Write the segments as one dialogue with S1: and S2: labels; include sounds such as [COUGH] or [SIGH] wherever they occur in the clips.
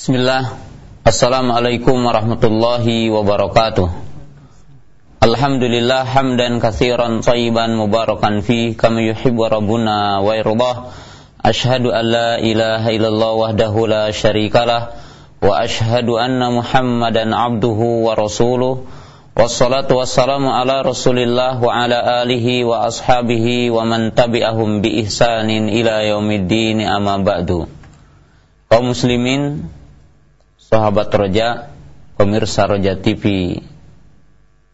S1: Bismillah. Assalamualaikum warahmatullahi wabarakatuh. Alhamdulillah hamdan kathiran tayyiban mubarakan fi kama yuhibbu rabbuna wa yardah. Ashhadu an la ilaha illallah wahdahu la syarikalah wa ashhadu anna Muhammadan abduhu wa rasuluh. Wassalatu wassalamu ala Rasulillah wa ala alihi wa ashabihi wa man tabi'ahum bi ihsanin ila yaumiddin amma ba'du. Kaum muslimin sahabat Roja, pemirsa Roja TV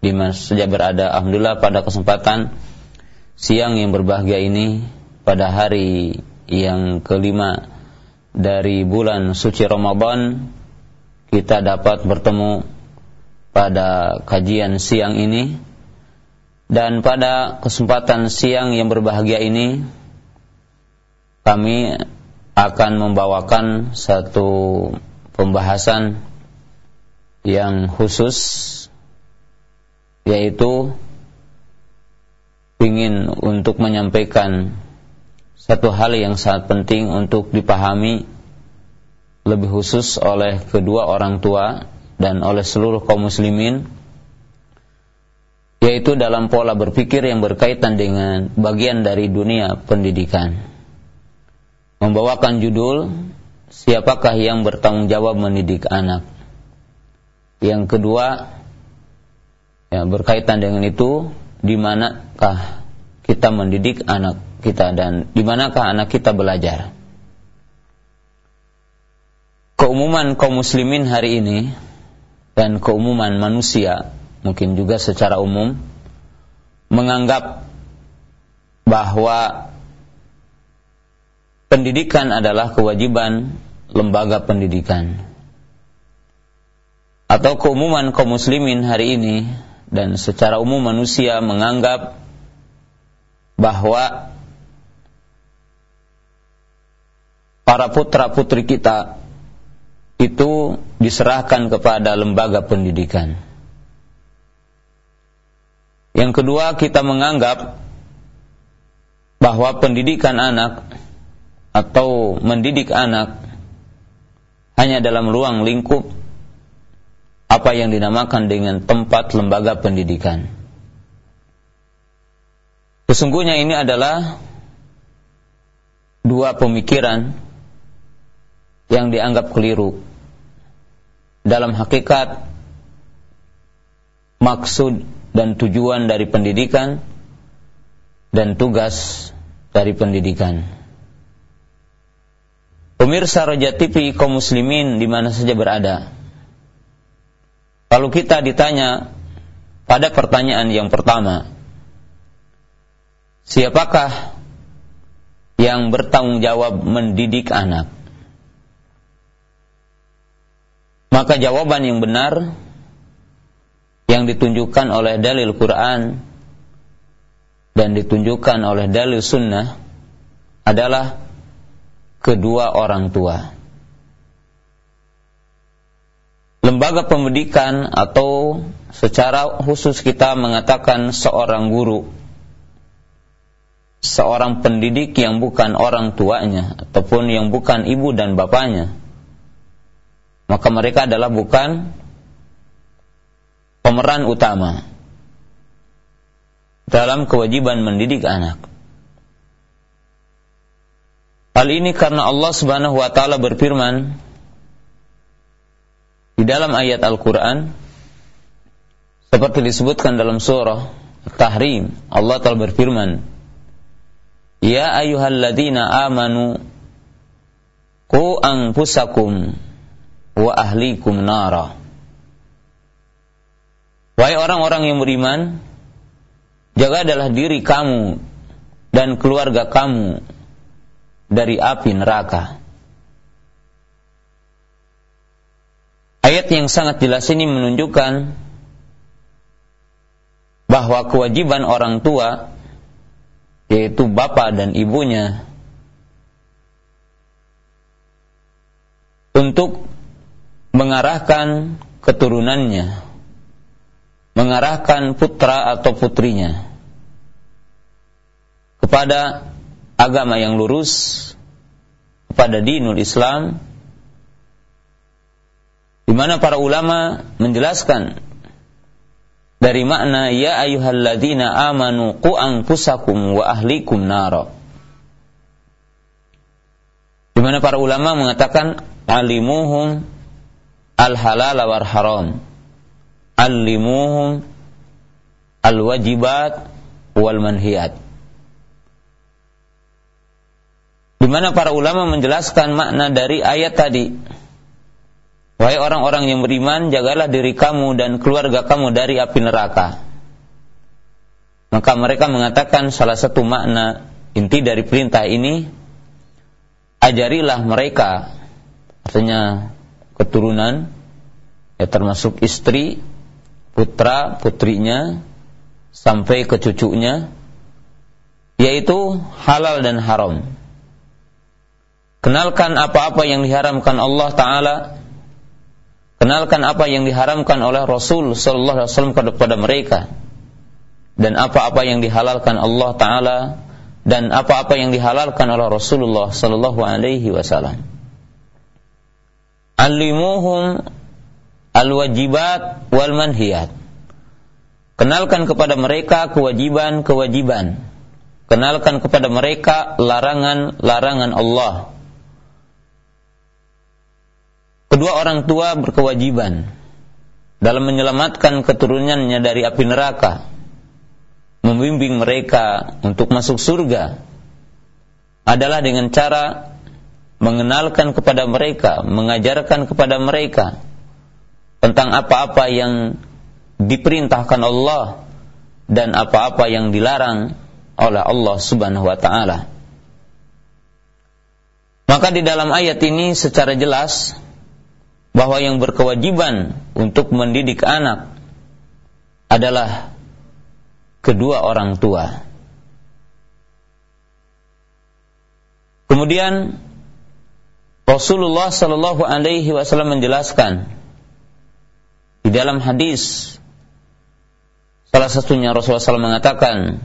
S1: di mana saja berada. Alhamdulillah pada kesempatan siang yang berbahagia ini pada hari yang kelima dari bulan suci Ramadan kita dapat bertemu pada kajian siang ini dan pada kesempatan siang yang berbahagia ini kami akan membawakan satu pembahasan yang khusus yaitu ingin untuk menyampaikan satu hal yang sangat penting untuk dipahami lebih khusus oleh kedua orang tua dan oleh seluruh kaum muslimin yaitu dalam pola berpikir yang berkaitan dengan bagian dari dunia pendidikan. Membawakan judul siapakah yang bertanggung jawab mendidik anak. Yang kedua, ya, berkaitan dengan itu, di manakah kita mendidik anak kita dan di manakah anak kita belajar. Keumuman kaum muslimin hari ini dan keumuman manusia mungkin juga secara umum menganggap bahwa pendidikan adalah kewajiban lembaga pendidikan. Atau keumuman kaum muslimin hari ini dan secara umum manusia menganggap bahwa para putra-putri kita itu diserahkan kepada lembaga pendidikan. Yang kedua, kita menganggap bahwa pendidikan anak atau mendidik anak hanya dalam ruang lingkup apa yang dinamakan dengan tempat lembaga pendidikan. Sesungguhnya ini adalah dua pemikiran yang dianggap keliru. Dalam hakikat maksud dan tujuan dari pendidikan dan tugas dari pendidikan. Pemirsa Raja TV kaum muslimin di mana saja berada. Kalau kita ditanya pada pertanyaan yang pertama, siapakah yang bertanggung jawab mendidik anak? Maka jawaban yang benar yang ditunjukkan oleh dalil Quran dan ditunjukkan oleh dalil sunnah adalah kedua orang tua. Lembaga pendidikan atau secara khusus kita mengatakan seorang guru, seorang pendidik yang bukan orang tuanya ataupun yang bukan ibu dan bapaknya, maka mereka adalah bukan pemeran utama dalam kewajiban mendidik anak. Hal ini karena Allah Subhanahu wa taala berfirman di dalam ayat Al-Qur'an seperti disebutkan dalam surah Tahrim Allah telah berfirman Ya ayyuhalladzina amanu qu anfusakum wa ahlikum nara. Wahai orang-orang yang beriman jaga adalah diri kamu dan keluarga kamu dari api neraka. Ayat yang sangat jelas ini menunjukkan bahwa kewajiban orang tua yaitu bapak dan ibunya untuk mengarahkan keturunannya, mengarahkan putra atau putrinya kepada agama yang lurus kepada dinul Islam di mana para ulama menjelaskan dari makna ya ayyuhalladzina amanu qu anfusakum wa ahlikum nara. Di mana para ulama mengatakan alimuhum al halal wal haram. Alimuhum al wajibat wal manhiyat. Di mana para ulama menjelaskan makna dari ayat tadi Wahai orang-orang yang beriman, jagalah diri kamu dan keluarga kamu dari api neraka. Maka mereka mengatakan salah satu makna inti dari perintah ini, ajarilah mereka, artinya keturunan, ya termasuk istri, putra, putrinya, sampai ke cucunya, yaitu halal dan haram. Kenalkan apa-apa yang diharamkan Allah Ta'ala Kenalkan apa yang diharamkan oleh Rasul sallallahu alaihi wasallam kepada mereka dan apa-apa yang dihalalkan Allah taala dan apa-apa yang dihalalkan oleh Rasulullah sallallahu alaihi wasallam. Alimuhum al-wajibat wal manhiyat. Kenalkan kepada mereka kewajiban-kewajiban. Kenalkan kepada mereka larangan-larangan Allah kedua orang tua berkewajiban dalam menyelamatkan keturunannya dari api neraka, membimbing mereka untuk masuk surga adalah dengan cara mengenalkan kepada mereka, mengajarkan kepada mereka tentang apa-apa yang diperintahkan Allah dan apa-apa yang dilarang oleh Allah Subhanahu wa taala. Maka di dalam ayat ini secara jelas bahwa yang berkewajiban untuk mendidik anak adalah kedua orang tua. Kemudian Rasulullah Shallallahu Alaihi Wasallam menjelaskan di dalam hadis salah satunya Rasulullah SAW mengatakan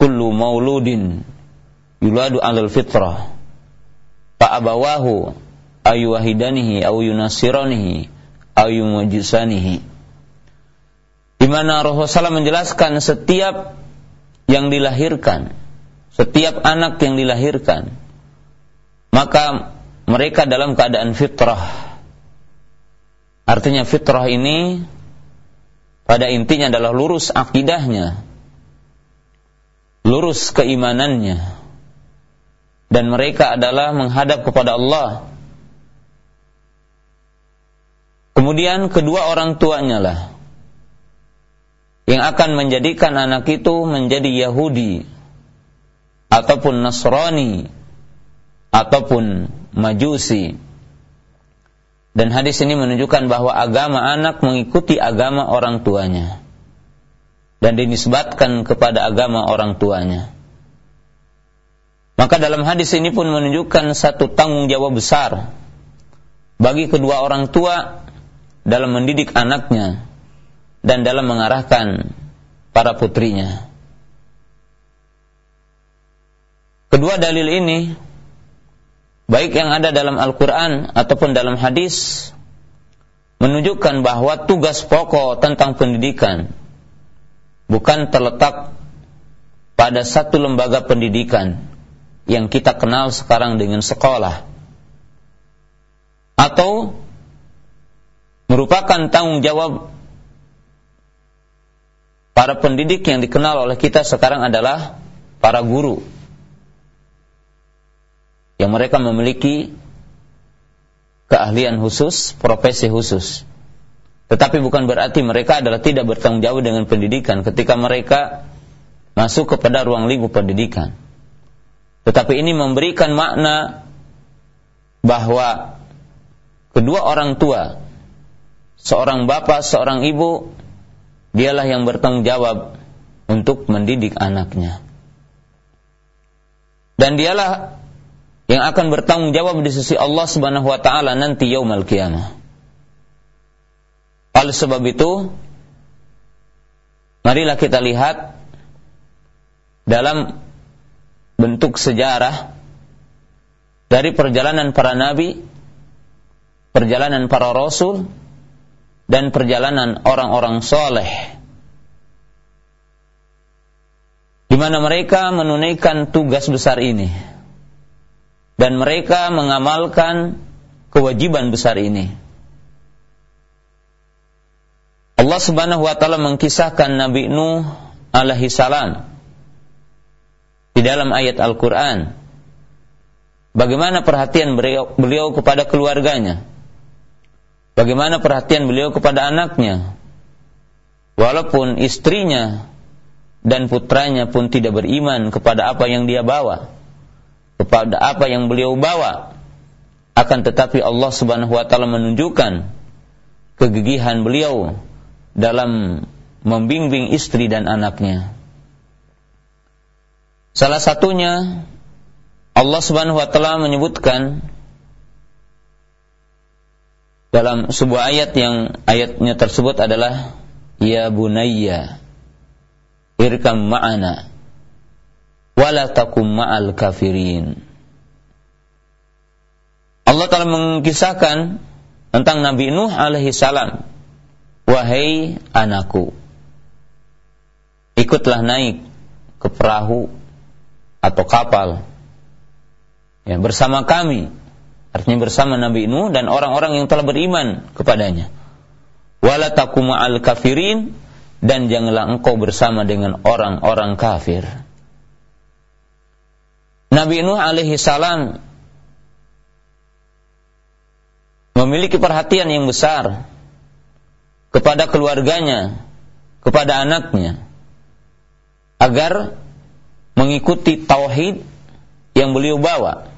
S1: kullu mauludin yuladu alal fitrah ayu wahidanihi au yunasiranihi au yumajisanihi di mana Rasulullah menjelaskan setiap yang dilahirkan setiap anak yang dilahirkan maka mereka dalam keadaan fitrah. Artinya fitrah ini pada intinya adalah lurus akidahnya lurus keimanannya. Dan mereka adalah menghadap kepada Allah Kemudian kedua orang tuanya lah yang akan menjadikan anak itu menjadi Yahudi ataupun Nasrani ataupun Majusi. Dan hadis ini menunjukkan bahwa agama anak mengikuti agama orang tuanya dan dinisbatkan kepada agama orang tuanya. Maka dalam hadis ini pun menunjukkan satu tanggung jawab besar bagi kedua orang tua dalam mendidik anaknya dan dalam mengarahkan para putrinya. Kedua dalil ini baik yang ada dalam Al-Qur'an ataupun dalam hadis menunjukkan bahwa tugas pokok tentang pendidikan bukan terletak pada satu lembaga pendidikan yang kita kenal sekarang dengan sekolah atau merupakan tanggung jawab para pendidik yang dikenal oleh kita sekarang adalah para guru yang mereka memiliki keahlian khusus, profesi khusus. Tetapi bukan berarti mereka adalah tidak bertanggung jawab dengan pendidikan ketika mereka masuk kepada ruang lingkup pendidikan. Tetapi ini memberikan makna bahwa kedua orang tua seorang bapak, seorang ibu, dialah yang bertanggung jawab untuk mendidik anaknya. Dan dialah yang akan bertanggung jawab di sisi Allah Subhanahu wa taala nanti yaumul qiyamah. Oleh sebab itu, marilah kita lihat dalam bentuk sejarah dari perjalanan para nabi perjalanan para rasul dan perjalanan orang-orang soleh di mana mereka menunaikan tugas besar ini dan mereka mengamalkan kewajiban besar ini. Allah Subhanahu wa taala mengkisahkan Nabi Nuh alaihi salam di dalam ayat Al-Qur'an bagaimana perhatian beliau, beliau kepada keluarganya. Bagaimana perhatian beliau kepada anaknya. Walaupun istrinya dan putranya pun tidak beriman kepada apa yang dia bawa kepada apa yang beliau bawa akan tetapi Allah Subhanahu wa taala menunjukkan kegigihan beliau dalam membimbing istri dan anaknya. Salah satunya Allah Subhanahu wa taala menyebutkan dalam sebuah ayat yang ayatnya tersebut adalah ya bunayya irkam ma'ana wala takum ma'al kafirin. Allah telah mengkisahkan tentang Nabi Nuh alaihi salam. Wahai anakku, ikutlah naik ke perahu atau kapal ya, bersama kami. Artinya bersama Nabi Nuh dan orang-orang yang telah beriman kepadanya. Wala takum ma'al kafirin dan janganlah engkau bersama dengan orang-orang kafir. Nabi Nuh alaihi salam memiliki perhatian yang besar kepada keluarganya, kepada anaknya, agar mengikuti tauhid yang beliau bawa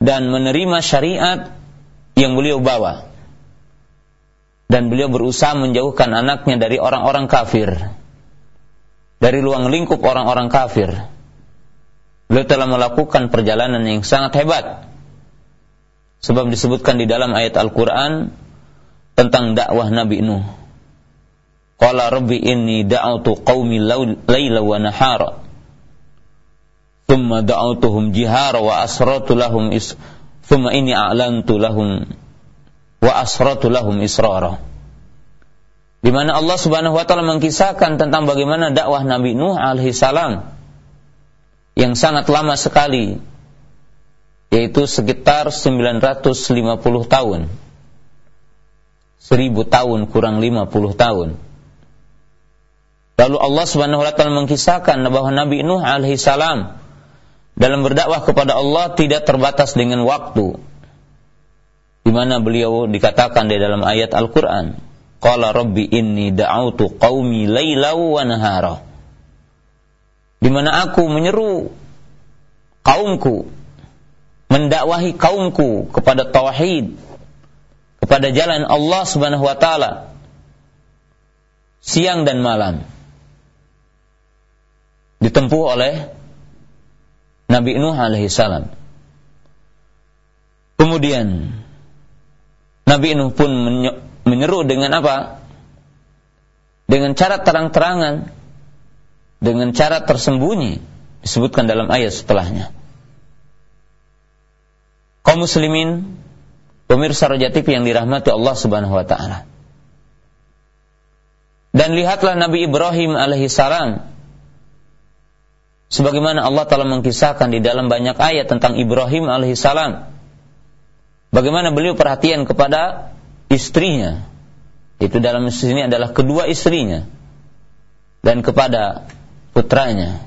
S1: dan menerima syariat yang beliau bawa. Dan beliau berusaha menjauhkan anaknya dari orang-orang kafir, dari luang lingkup orang-orang kafir beliau telah melakukan perjalanan yang sangat hebat. Sebab disebutkan di dalam ayat Al-Quran tentang dakwah Nabi Nuh. Qala rabbi inni da'autu qawmi layla wa nahara. Jihara wa asratu lahum is Thumma inni a'lantu lahum wa asratu lahum israra. Di mana Allah Subhanahu wa taala mengkisahkan tentang bagaimana dakwah Nabi Nuh alaihi salam yang sangat lama sekali yaitu sekitar 950 tahun 1000 tahun kurang 50 tahun lalu Allah Subhanahu wa taala mengkisahkan bahwa Nabi Nuh alaihi salam dalam berdakwah kepada Allah tidak terbatas dengan waktu. Di mana beliau dikatakan di dalam ayat Al-Qur'an qala rabbi inni da'autu qaumi laila wa nahara. Di mana aku menyeru kaumku mendakwahi kaumku kepada tauhid kepada jalan Allah Subhanahu wa taala siang dan malam. Ditempuh oleh Nabi Nuh alaihi salam kemudian Nabi Nuh pun menyeru dengan apa dengan cara terang-terangan dengan cara tersembunyi disebutkan dalam ayat setelahnya. Kaum muslimin, pemirsa Raja TV yang dirahmati Allah Subhanahu wa taala. Dan lihatlah Nabi Ibrahim alaihi salam sebagaimana Allah telah mengkisahkan di dalam banyak ayat tentang Ibrahim alaihi salam. Bagaimana beliau perhatian kepada istrinya. Itu dalam sini adalah kedua istrinya dan kepada putranya.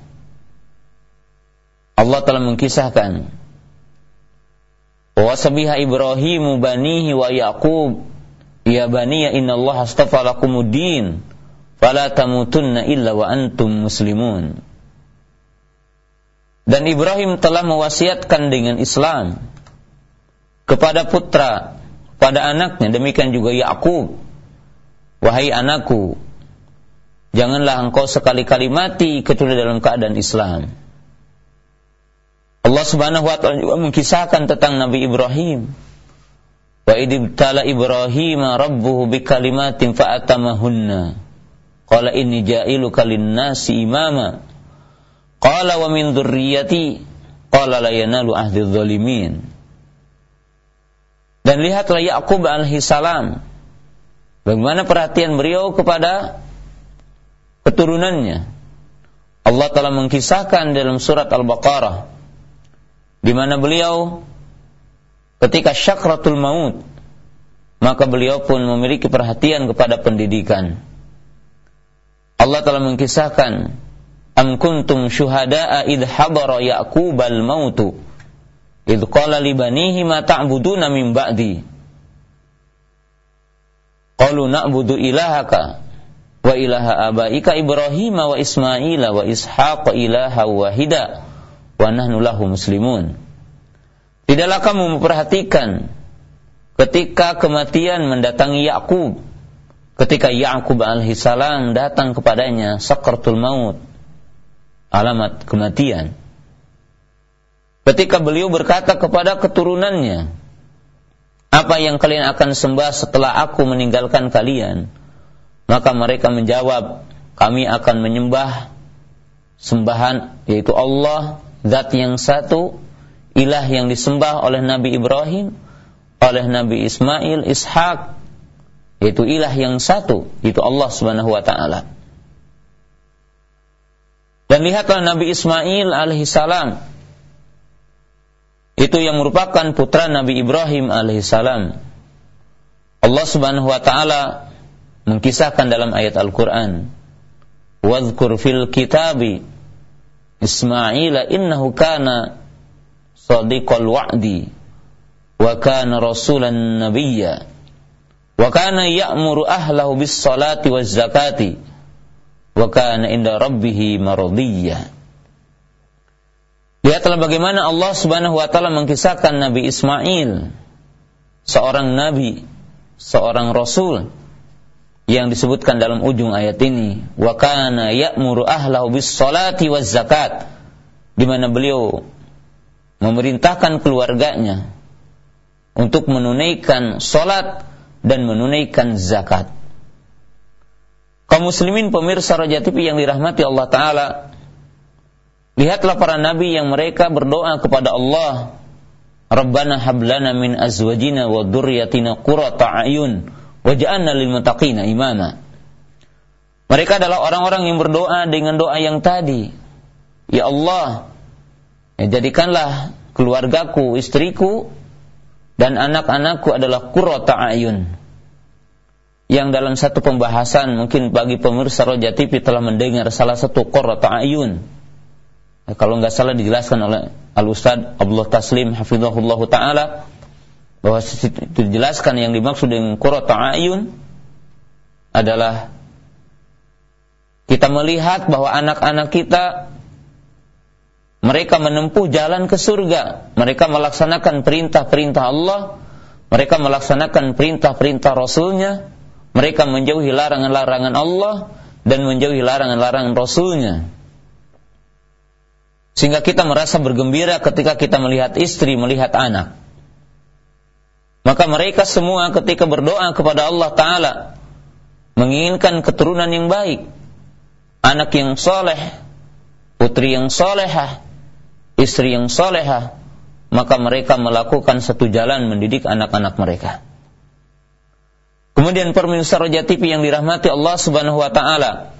S1: Allah telah mengkisahkan wa sabiha Ibrahim banihi wa Yaqub ya bani inna astafa lakumuddin fala tamutunna illa wa antum muslimun dan Ibrahim telah mewasiatkan dengan Islam kepada putra pada anaknya demikian juga Yakub wahai anakku Janganlah engkau sekali-kali mati kecuali dalam keadaan Islam. Allah Subhanahu wa taala juga mengkisahkan tentang Nabi Ibrahim. Wa idibtala Ibrahim rabbuhu bikalimatin fa'atamahunna. Qala inni ja'iluka lin-nasi imama. Qala wa min dzurriyyati qala la yanalu ahdi Dan lihatlah Yakub alaihi salam. Bagaimana perhatian beliau kepada keturunannya. Allah telah mengkisahkan dalam surat Al-Baqarah di mana beliau ketika syakratul maut maka beliau pun memiliki perhatian kepada pendidikan. Allah telah mengkisahkan Am kuntum syuhada'a idh hadara Ya'qub al-mautu idh qala li banihi ma ta'buduna min ba'di. Qalu na'budu ilahaka wa ilaha abaika Ibrahim wa Ismail wa Ishaq ilaha wahida wa nahnu lahu muslimun. Tidaklah kamu memperhatikan ketika kematian mendatangi Yakub ketika Yakub alaihissalam datang kepadanya sakratul maut alamat kematian ketika beliau berkata kepada keturunannya apa yang kalian akan sembah setelah aku meninggalkan kalian maka mereka menjawab kami akan menyembah sembahan yaitu Allah zat yang satu ilah yang disembah oleh Nabi Ibrahim oleh Nabi Ismail, Ishak, yaitu ilah yang satu, itu Allah Subhanahu wa taala. Dan lihatlah Nabi Ismail alaihi salam. Itu yang merupakan putra Nabi Ibrahim alaihi salam. Allah Subhanahu wa taala mengkisahkan dalam ayat Al-Qur'an, "Wadhkur fil kitabi Ismail innahu kana sadiqal wa'di wa kana rasulan nabiyya wa kana ya'muru ahlahu bis salati waz zakati wa kana inda rabbih maradiyya Lihatlah bagaimana Allah Subhanahu wa taala mengkisahkan Nabi Ismail seorang nabi, seorang rasul yang disebutkan dalam ujung ayat ini wa kana ya'muru ahlahu bis salati waz zakat di mana beliau memerintahkan keluarganya untuk menunaikan solat dan menunaikan zakat. Kaum muslimin pemirsa Raja TV yang dirahmati Allah Ta'ala, lihatlah para nabi yang mereka berdoa kepada Allah, Rabbana hablana min azwajina wa durriyatina qurata a'yun waj'alna lil muttaqina imama. Mereka adalah orang-orang yang berdoa dengan doa yang tadi. Ya Allah, ya jadikanlah keluargaku, istriku dan anak-anakku adalah kurota ayun. Yang dalam satu pembahasan mungkin bagi pemirsa Roja TV telah mendengar salah satu kurota ayun. Nah, kalau nggak salah dijelaskan oleh Al Ustad Abdullah Taslim Hafizahullah Taala bahwa dijelaskan yang dimaksud dengan kurota ayun adalah kita melihat bahwa anak-anak kita mereka menempuh jalan ke surga. Mereka melaksanakan perintah-perintah Allah. Mereka melaksanakan perintah-perintah Rasulnya. Mereka menjauhi larangan-larangan Allah dan menjauhi larangan-larangan Rasulnya. Sehingga kita merasa bergembira ketika kita melihat istri, melihat anak. Maka mereka semua ketika berdoa kepada Allah Ta'ala menginginkan keturunan yang baik, anak yang soleh, putri yang solehah, istri yang solehah, maka mereka melakukan satu jalan mendidik anak-anak mereka. Kemudian pemirsa Roja TV yang dirahmati Allah Subhanahu wa taala.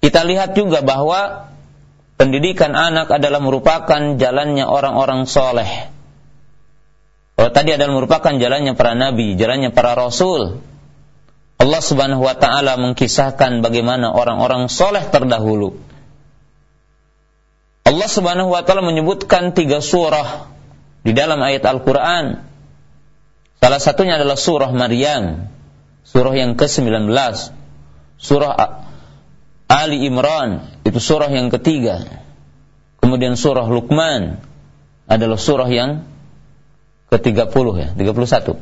S1: Kita lihat juga bahwa pendidikan anak adalah merupakan jalannya orang-orang soleh. Kalau tadi adalah merupakan jalannya para nabi, jalannya para rasul. Allah Subhanahu wa taala mengkisahkan bagaimana orang-orang soleh terdahulu Allah Subhanahu wa taala menyebutkan tiga surah di dalam ayat Al-Qur'an. Salah satunya adalah surah Maryam, surah yang ke-19. Surah Ali Imran itu surah yang ketiga. Kemudian surah Luqman adalah surah yang ke-30 ya, 31.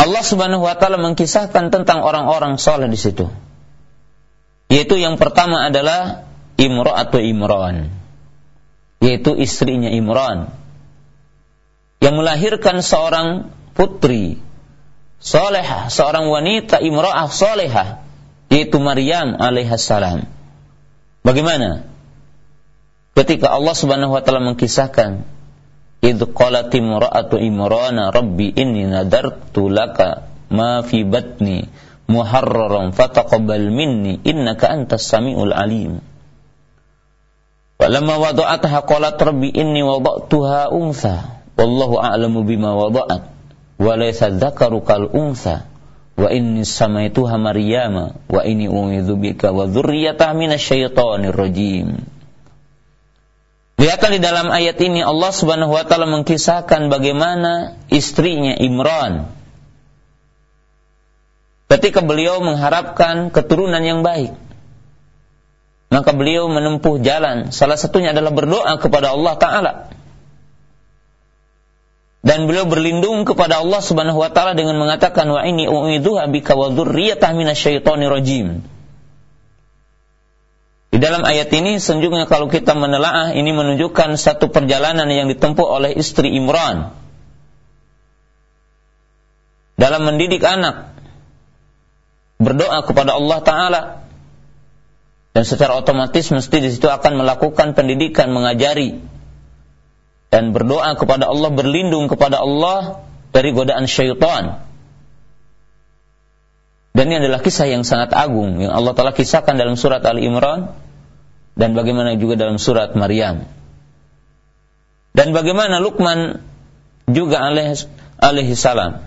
S1: Allah Subhanahu wa taala mengkisahkan tentang orang-orang soleh di situ. Yaitu yang pertama adalah atau Imran yaitu istrinya Imran yang melahirkan seorang putri solehah, seorang wanita imra'ah solehah yaitu Maryam alaihissalam bagaimana? Ketika Allah subhanahu wa ta'ala mengkisahkan idh qalat imra'atu imrana rabbi inni nadartu laka ma fi batni muharraran fataqabbal minni innaka antas samiul alim. Walamma wada'ataha qalat rabbi inni wada'tuha untha wallahu a'lamu bima wada'at. Wa laysa dzakaru kal untha. Wa inni samaituha maryama. Wa inni u'idzu bika wa dzurriyyataha minasyaitonir rajim. Lihatlah di dalam ayat ini Allah Subhanahu wa taala mengkisahkan bagaimana istrinya Imran. Ketika beliau mengharapkan keturunan yang baik. Maka beliau menempuh jalan, salah satunya adalah berdoa kepada Allah taala. Dan beliau berlindung kepada Allah Subhanahu wa taala dengan mengatakan wa ini u'idzuha bika wa minasyaitonir rajim. Di dalam ayat ini sejujurnya kalau kita menelaah ini menunjukkan satu perjalanan yang ditempuh oleh istri Imran. Dalam mendidik anak berdoa kepada Allah taala. Dan secara otomatis mesti di situ akan melakukan pendidikan mengajari dan berdoa kepada Allah berlindung kepada Allah dari godaan syaitan dan ini adalah kisah yang sangat agung yang Allah Ta'ala kisahkan dalam surat Ali Imran dan bagaimana juga dalam surat Maryam. Dan bagaimana Luqman juga alaihi salam.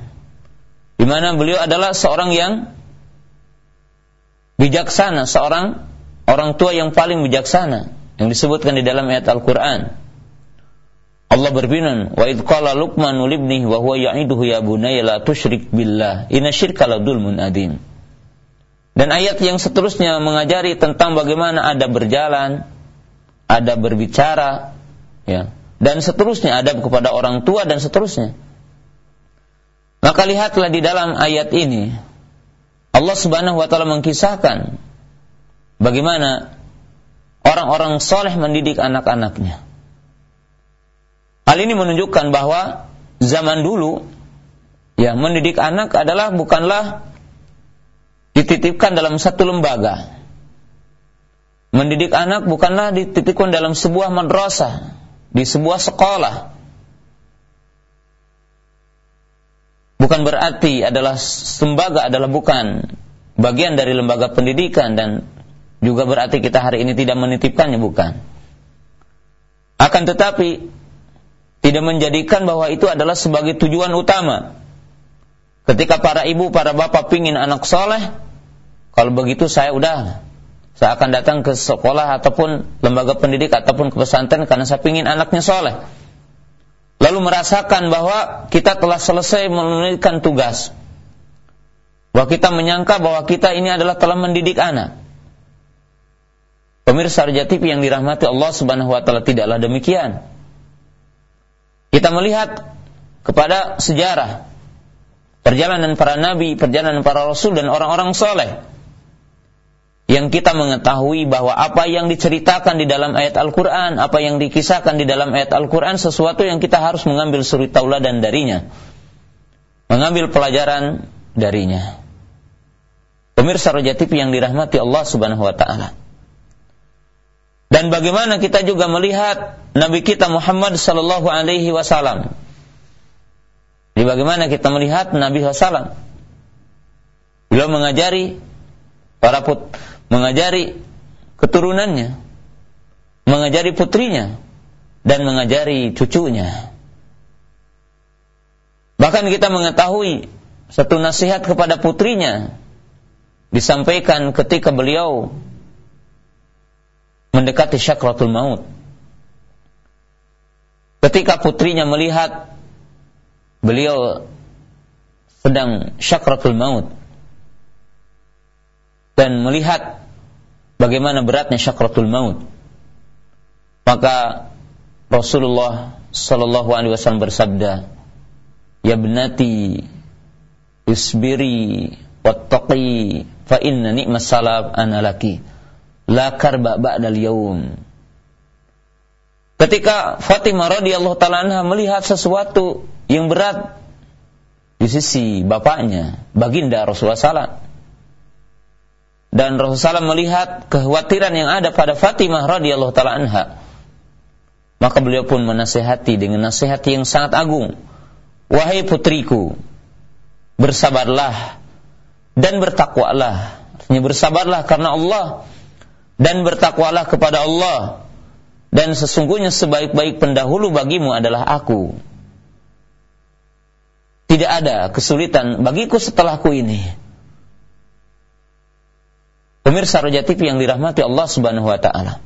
S1: Di mana beliau adalah seorang yang bijaksana, seorang orang tua yang paling bijaksana yang disebutkan di dalam ayat Al-Qur'an. Allah berfirman, "Wa idh qala Luqman libnihi wa huwa ya'iduhu ya bunayya la tusyrik billah, inna syirka la dzulmun adzim." Dan ayat yang seterusnya mengajari tentang bagaimana ada berjalan, ada berbicara, ya, dan seterusnya ada kepada orang tua dan seterusnya. Maka lihatlah di dalam ayat ini Allah Subhanahu wa taala mengkisahkan bagaimana orang-orang soleh mendidik anak-anaknya. Hal ini menunjukkan bahwa zaman dulu ya mendidik anak adalah bukanlah dititipkan dalam satu lembaga. Mendidik anak bukanlah dititipkan dalam sebuah madrasah, di sebuah sekolah. Bukan berarti adalah lembaga adalah bukan bagian dari lembaga pendidikan dan juga berarti kita hari ini tidak menitipkannya bukan. Akan tetapi tidak menjadikan bahwa itu adalah sebagai tujuan utama. Ketika para ibu, para bapak pingin anak soleh, kalau begitu saya udah saya akan datang ke sekolah ataupun lembaga pendidik ataupun ke pesantren karena saya ingin anaknya soleh. Lalu merasakan bahwa kita telah selesai menunaikan tugas. Bahwa kita menyangka bahwa kita ini adalah telah mendidik anak. Pemirsa Raja yang dirahmati Allah Subhanahu wa taala tidaklah demikian. Kita melihat kepada sejarah perjalanan para nabi, perjalanan para rasul dan orang-orang soleh yang kita mengetahui bahwa apa yang diceritakan di dalam ayat Al-Quran, apa yang dikisahkan di dalam ayat Al-Quran, sesuatu yang kita harus mengambil suri tauladan darinya. Mengambil pelajaran darinya. Pemirsa Raja TV yang dirahmati Allah subhanahu wa ta'ala. Dan bagaimana kita juga melihat Nabi kita Muhammad sallallahu alaihi wasallam. Di bagaimana kita melihat Nabi wasallam. Beliau mengajari para put mengajari keturunannya, mengajari putrinya, dan mengajari cucunya. Bahkan kita mengetahui satu nasihat kepada putrinya disampaikan ketika beliau mendekati syakratul maut. Ketika putrinya melihat beliau sedang syakratul maut, dan melihat bagaimana beratnya syakratul maut maka Rasulullah sallallahu alaihi wasallam bersabda ya benati isbiri wattaqi fa inna ni'mas salab ana laki la karba ba'dal yaum ketika Fatimah radhiyallahu taala anha melihat sesuatu yang berat di sisi bapaknya baginda Rasulullah sallallahu dan Rasulullah SAW melihat kekhawatiran yang ada pada Fatimah radhiyallahu taala anha. Maka beliau pun menasehati dengan nasihat yang sangat agung. Wahai putriku, bersabarlah dan bertakwalah. Artinya bersabarlah karena Allah dan bertakwalah kepada Allah. Dan sesungguhnya sebaik-baik pendahulu bagimu adalah aku. Tidak ada kesulitan bagiku setelahku ini. Pemirsa Roja TV yang dirahmati Allah Subhanahu wa taala.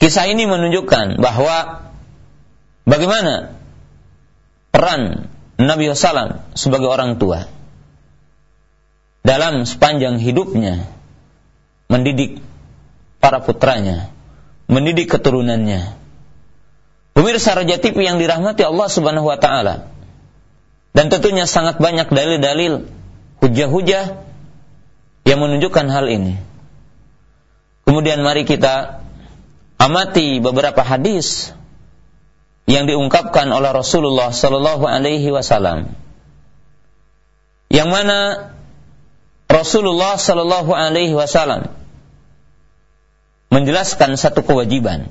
S1: Kisah ini menunjukkan bahwa bagaimana peran Nabi SAW sebagai orang tua dalam sepanjang hidupnya mendidik para putranya, mendidik keturunannya. Pemirsa Raja TV yang dirahmati Allah Subhanahu wa taala. Dan tentunya sangat banyak dalil-dalil hujah-hujah yang menunjukkan hal ini. Kemudian mari kita amati beberapa hadis yang diungkapkan oleh Rasulullah sallallahu alaihi wasallam. Yang mana Rasulullah sallallahu alaihi wasallam menjelaskan satu kewajiban.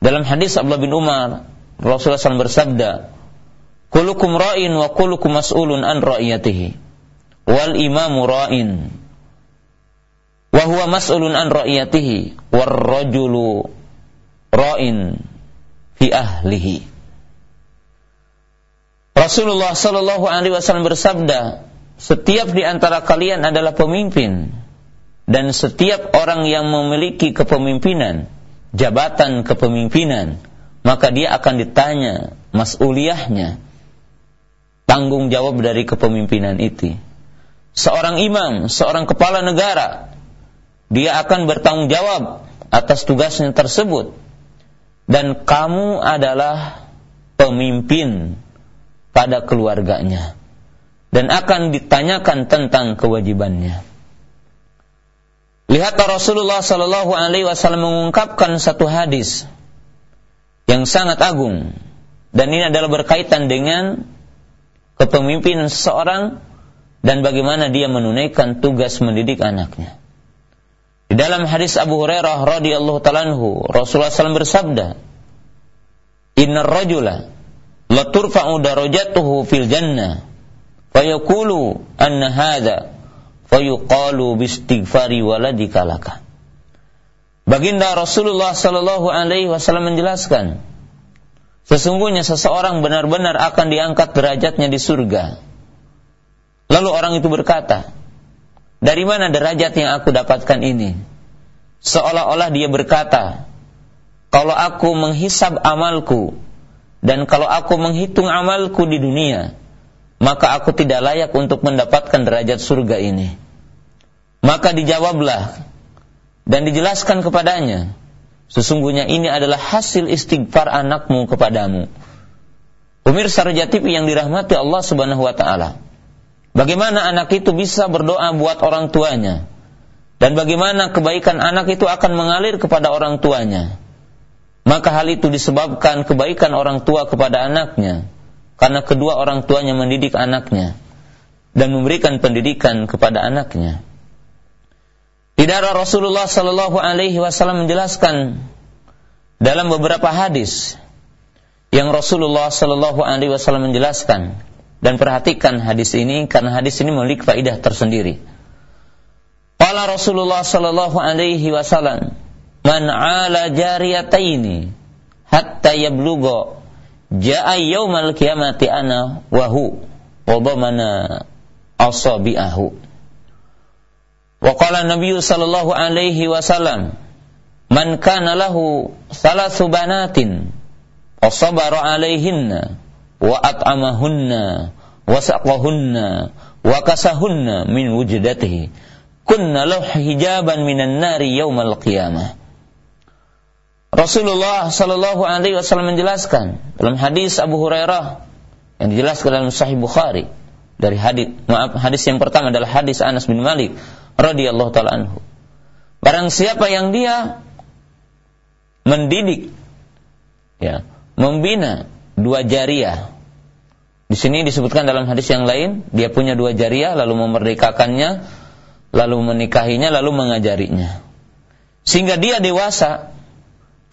S1: Dalam hadis Abdullah bin Umar, Rasulullah SAW bersabda, "Kulukum ra'in wa kulukum mas'ulun an ra'iyatihi." Wal imamu ra'in wa huwa mas'ulun an ra'iyatihi war rajulu ra'in fi ahlihi Rasulullah sallallahu alaihi wasallam bersabda setiap di antara kalian adalah pemimpin dan setiap orang yang memiliki kepemimpinan jabatan kepemimpinan maka dia akan ditanya mas'uliyahnya tanggung jawab dari kepemimpinan itu. Seorang imam seorang kepala negara dia akan bertanggung jawab atas tugasnya tersebut. Dan kamu adalah pemimpin pada keluarganya. Dan akan ditanyakan tentang kewajibannya. Lihat Rasulullah Shallallahu Alaihi Wasallam mengungkapkan satu hadis yang sangat agung dan ini adalah berkaitan dengan kepemimpinan seseorang dan bagaimana dia menunaikan tugas mendidik anaknya. Di dalam hadis Abu Hurairah radhiyallahu taala Rasulullah SAW bersabda, "Innar rajula la turfa'u darajatuhu fil jannah fayaqulu anna hadha fayuqalu bistighfari waladika laka." Baginda Rasulullah sallallahu alaihi wasallam menjelaskan, sesungguhnya seseorang benar-benar akan diangkat derajatnya di surga. Lalu orang itu berkata, dari mana derajat yang aku dapatkan ini? Seolah-olah dia berkata, kalau aku menghisab amalku dan kalau aku menghitung amalku di dunia, maka aku tidak layak untuk mendapatkan derajat surga ini. Maka dijawablah dan dijelaskan kepadanya, sesungguhnya ini adalah hasil istighfar anakmu kepadamu. Pemirsa Rajatip yang dirahmati Allah Subhanahu wa taala. Bagaimana anak itu bisa berdoa buat orang tuanya? Dan bagaimana kebaikan anak itu akan mengalir kepada orang tuanya? Maka hal itu disebabkan kebaikan orang tua kepada anaknya. Karena kedua orang tuanya mendidik anaknya. Dan memberikan pendidikan kepada anaknya. Tidak Rasulullah Sallallahu Alaihi Wasallam menjelaskan dalam beberapa hadis yang Rasulullah Sallallahu Alaihi Wasallam menjelaskan dan perhatikan hadis ini karena hadis ini memiliki faidah tersendiri. Qala Rasulullah sallallahu alaihi wasallam, "Man 'ala jariyataini hatta yablugha ja'a yaumal qiyamati ana wa hu wa asabi'ahu." Wa qala Nabi sallallahu alaihi wasallam, "Man kana lahu thalathu banatin wa 'alaihinna" wa at'amahunna wa saqahunna wa kasahunna min wujdatihi kunna lahu hijaban minan nari yaumal qiyamah Rasulullah Shallallahu Alaihi Wasallam menjelaskan dalam hadis Abu Hurairah yang dijelaskan dalam Sahih Bukhari dari hadis maaf hadis yang pertama adalah hadis Anas bin Malik radhiyallahu taala anhu. Barang siapa yang dia mendidik ya, membina dua jariah. Di sini disebutkan dalam hadis yang lain, dia punya dua jariah, lalu memerdekakannya, lalu menikahinya, lalu mengajarinya. Sehingga dia dewasa,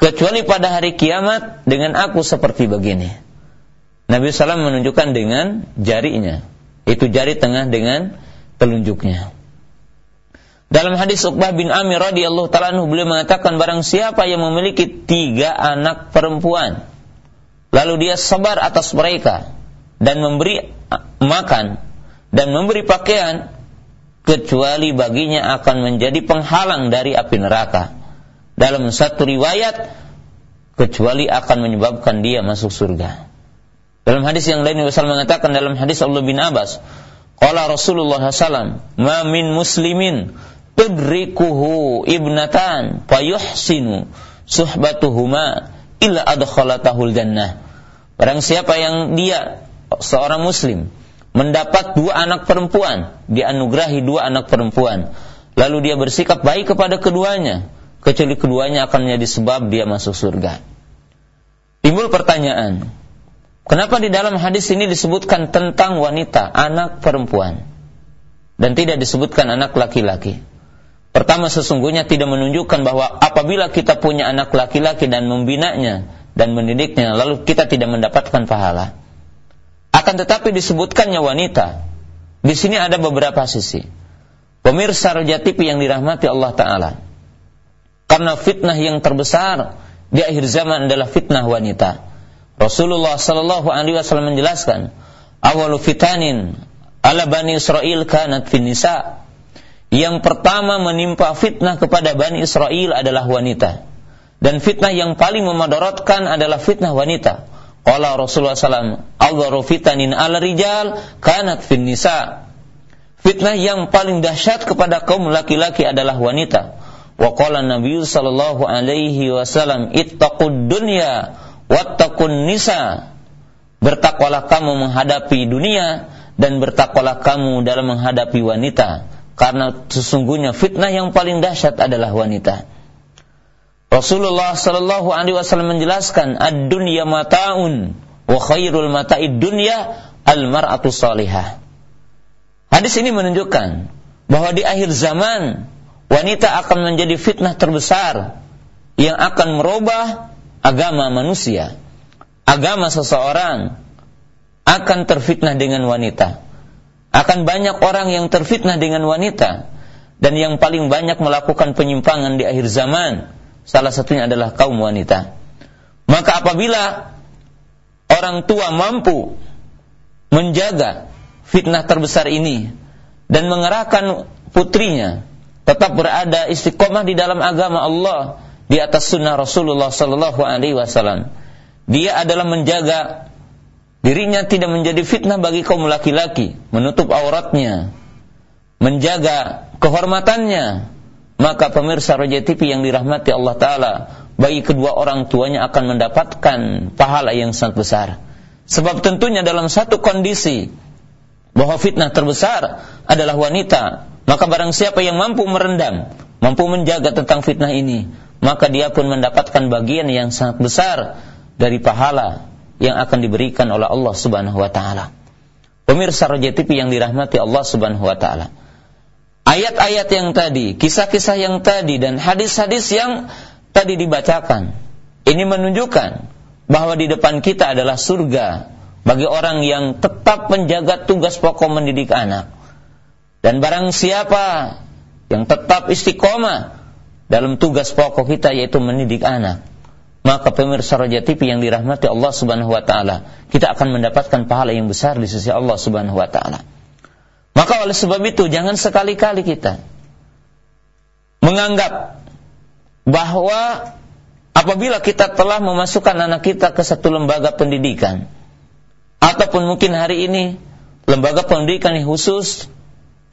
S1: kecuali pada hari kiamat dengan aku seperti begini. Nabi SAW menunjukkan dengan jarinya, itu jari tengah dengan telunjuknya. Dalam hadis Uqbah bin Amir radhiyallahu taala beliau mengatakan barang siapa yang memiliki tiga anak perempuan lalu dia sabar atas mereka dan memberi makan dan memberi pakaian kecuali baginya akan menjadi penghalang dari api neraka. Dalam satu riwayat kecuali akan menyebabkan dia masuk surga. Dalam hadis yang lain Rasul mengatakan dalam hadis Allah bin Abbas, qala Rasulullah SAW, "Ma min muslimin tudrikuhu ibnatan fayuhsinu suhbatuhuma illa adkhalatahul jannah. Barang siapa yang dia seorang muslim mendapat dua anak perempuan, dianugerahi dua anak perempuan, lalu dia bersikap baik kepada keduanya, kecuali keduanya akan menjadi sebab dia masuk surga. Timbul pertanyaan, kenapa di dalam hadis ini disebutkan tentang wanita, anak perempuan, dan tidak disebutkan anak laki-laki? Pertama sesungguhnya tidak menunjukkan bahwa apabila kita punya anak laki-laki dan membinanya dan mendidiknya lalu kita tidak mendapatkan pahala. Akan tetapi disebutkannya wanita. Di sini ada beberapa sisi. Pemirsa Raja TV yang dirahmati Allah Ta'ala. Karena fitnah yang terbesar di akhir zaman adalah fitnah wanita. Rasulullah Sallallahu Alaihi Wasallam menjelaskan, awalu fitanin ala bani Israel kanat fin nisa yang pertama menimpa fitnah kepada Bani Israel adalah wanita. Dan fitnah yang paling memadaratkan adalah fitnah wanita. Qala Rasulullah SAW, Allahu fitanin ala rijal kanat fin nisa. Fitnah yang paling dahsyat kepada kaum laki-laki adalah wanita. Wa qala Nabi sallallahu alaihi wasallam, ittaqud dunya wattaqun nisa. Bertakwalah kamu menghadapi dunia dan bertakwalah kamu dalam menghadapi wanita karena sesungguhnya fitnah yang paling dahsyat adalah wanita. Rasulullah sallallahu alaihi wasallam menjelaskan ad-dunya mataun wa khairul mata'id dunya al-mar'atu salihah. Hadis ini menunjukkan bahwa di akhir zaman wanita akan menjadi fitnah terbesar yang akan merubah agama manusia. Agama seseorang akan terfitnah dengan wanita. Akan banyak orang yang terfitnah dengan wanita. Dan yang paling banyak melakukan penyimpangan di akhir zaman salah satunya adalah kaum wanita. Maka apabila orang tua mampu menjaga fitnah terbesar ini dan mengerahkan putrinya tetap berada istiqomah di dalam agama Allah di atas sunnah Rasulullah sallallahu alaihi wasallam. Dia adalah menjaga dirinya tidak menjadi fitnah bagi kaum laki-laki, menutup auratnya, menjaga kehormatannya, maka pemirsa Roja TV yang dirahmati Allah Ta'ala, bagi kedua orang tuanya akan mendapatkan pahala yang sangat besar. Sebab tentunya dalam satu kondisi, bahwa fitnah terbesar adalah wanita, maka barang siapa yang mampu merendam, mampu menjaga tentang fitnah ini, maka dia pun mendapatkan bagian yang sangat besar dari pahala yang akan diberikan oleh Allah Subhanahu wa taala. Pemirsa Raja TV yang dirahmati Allah Subhanahu wa taala. Ayat-ayat yang tadi, kisah-kisah yang tadi dan hadis-hadis yang tadi dibacakan ini menunjukkan bahwa di depan kita adalah surga bagi orang yang tetap menjaga tugas pokok mendidik anak. Dan barang siapa yang tetap istiqomah dalam tugas pokok kita yaitu mendidik anak, maka pemirsa Raja TV yang dirahmati Allah Subhanahu wa taala, kita akan mendapatkan pahala yang besar di sisi Allah Subhanahu wa taala. Maka oleh sebab itu jangan sekali-kali kita menganggap bahwa apabila kita telah memasukkan anak kita ke satu lembaga pendidikan ataupun mungkin hari ini lembaga pendidikan yang khusus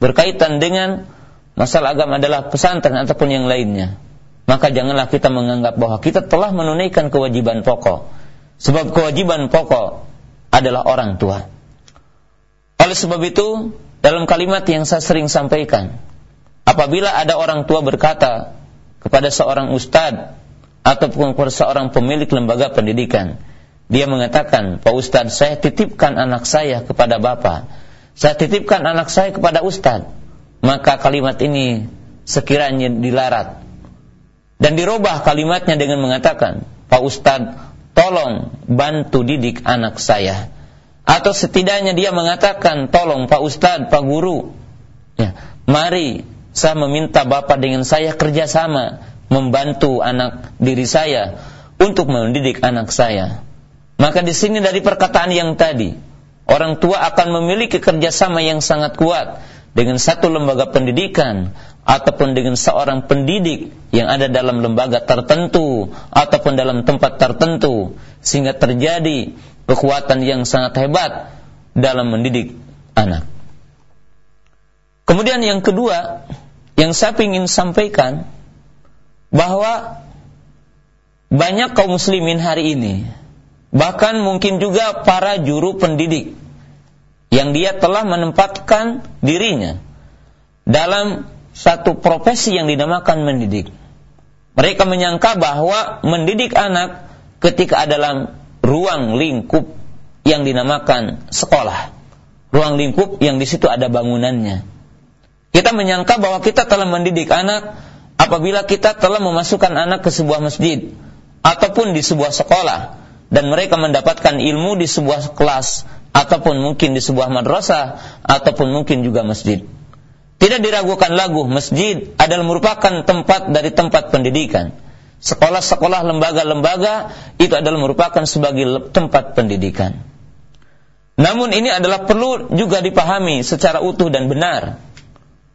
S1: berkaitan dengan masalah agama adalah pesantren ataupun yang lainnya maka janganlah kita menganggap bahwa kita telah menunaikan kewajiban pokok. Sebab kewajiban pokok adalah orang tua. Oleh sebab itu, dalam kalimat yang saya sering sampaikan, apabila ada orang tua berkata kepada seorang ustadz ataupun kepada seorang pemilik lembaga pendidikan, dia mengatakan, Pak Ustadz, saya titipkan anak saya kepada Bapak. Saya titipkan anak saya kepada Ustadz. Maka kalimat ini sekiranya dilarat dan dirubah kalimatnya dengan mengatakan, Pak Ustadz, tolong bantu didik anak saya. Atau setidaknya dia mengatakan, tolong Pak Ustadz, Pak Guru, ya, mari saya meminta Bapak dengan saya kerjasama membantu anak diri saya untuk mendidik anak saya. Maka di sini dari perkataan yang tadi, orang tua akan memiliki kerjasama yang sangat kuat dengan satu lembaga pendidikan ataupun dengan seorang pendidik yang ada dalam lembaga tertentu ataupun dalam tempat tertentu sehingga terjadi kekuatan yang sangat hebat dalam mendidik anak. Kemudian yang kedua yang saya ingin sampaikan bahwa banyak kaum muslimin hari ini bahkan mungkin juga para juru pendidik yang dia telah menempatkan dirinya dalam satu profesi yang dinamakan mendidik. Mereka menyangka bahwa mendidik anak ketika dalam ruang lingkup yang dinamakan sekolah. Ruang lingkup yang di situ ada bangunannya. Kita menyangka bahwa kita telah mendidik anak apabila kita telah memasukkan anak ke sebuah masjid ataupun di sebuah sekolah dan mereka mendapatkan ilmu di sebuah kelas ataupun mungkin di sebuah madrasah ataupun mungkin juga masjid. Tidak diragukan lagu masjid adalah merupakan tempat dari tempat pendidikan. Sekolah-sekolah, lembaga-lembaga itu adalah merupakan sebagai tempat pendidikan. Namun ini adalah perlu juga dipahami secara utuh dan benar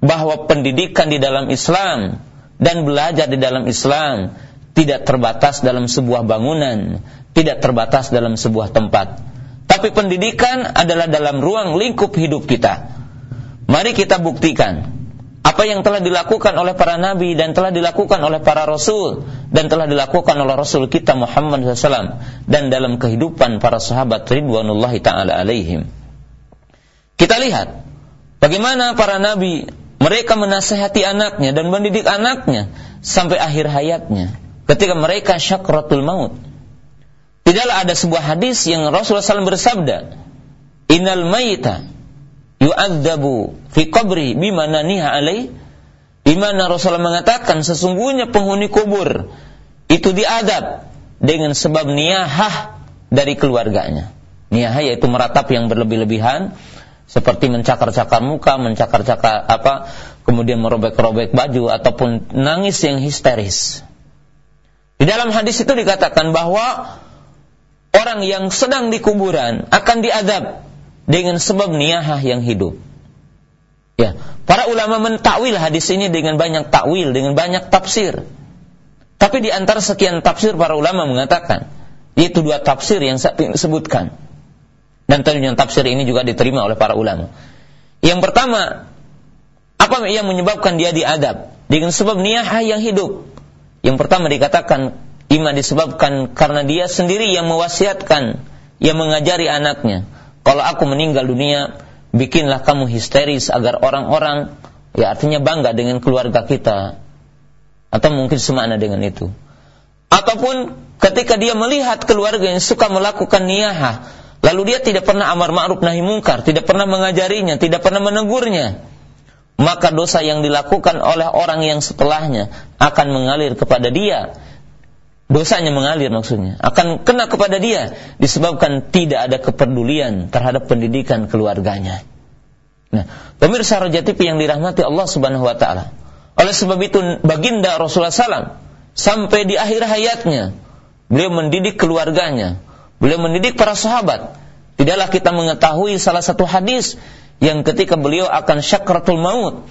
S1: bahwa pendidikan di dalam Islam dan belajar di dalam Islam tidak terbatas dalam sebuah bangunan, tidak terbatas dalam sebuah tempat tapi pendidikan adalah dalam ruang lingkup hidup kita. Mari kita buktikan apa yang telah dilakukan oleh para nabi dan telah dilakukan oleh para rasul dan telah dilakukan oleh rasul kita Muhammad SAW dan dalam kehidupan para sahabat ridwanullahi taala alaihim. Kita lihat bagaimana para nabi mereka menasehati anaknya dan mendidik anaknya sampai akhir hayatnya ketika mereka syakratul maut Tidaklah ada sebuah hadis yang Rasulullah SAW bersabda, Innal mayita yu'adzabu fi qabri bima naniha alaih di mana Rasulullah mengatakan sesungguhnya penghuni kubur itu diadab dengan sebab niyahah dari keluarganya. Niyahah yaitu meratap yang berlebih-lebihan seperti mencakar-cakar muka, mencakar-cakar apa, kemudian merobek-robek baju ataupun nangis yang histeris. Di dalam hadis itu dikatakan bahwa orang yang sedang di kuburan akan diadab dengan sebab niyahah yang hidup. Ya, para ulama mentakwil hadis ini dengan banyak takwil, dengan banyak tafsir. Tapi di antara sekian tafsir para ulama mengatakan, yaitu dua tafsir yang saya sebutkan. Dan tentunya tafsir ini juga diterima oleh para ulama. Yang pertama, apa yang menyebabkan dia diadab? Dengan sebab niyahah yang hidup. Yang pertama dikatakan Ima disebabkan karena dia sendiri yang mewasiatkan, yang mengajari anaknya. Kalau aku meninggal dunia, bikinlah kamu histeris agar orang-orang, ya artinya bangga dengan keluarga kita. Atau mungkin semana dengan itu. Ataupun ketika dia melihat keluarga yang suka melakukan niyahah, lalu dia tidak pernah amar ma'ruf nahi mungkar, tidak pernah mengajarinya, tidak pernah menegurnya, maka dosa yang dilakukan oleh orang yang setelahnya akan mengalir kepada dia dosanya mengalir maksudnya akan kena kepada dia disebabkan tidak ada kepedulian terhadap pendidikan keluarganya. Nah, pemirsa Raja TV yang dirahmati Allah Subhanahu wa taala. Oleh sebab itu baginda Rasulullah SAW sampai di akhir hayatnya beliau mendidik keluarganya, beliau mendidik para sahabat. Tidaklah kita mengetahui salah satu hadis yang ketika beliau akan syakratul maut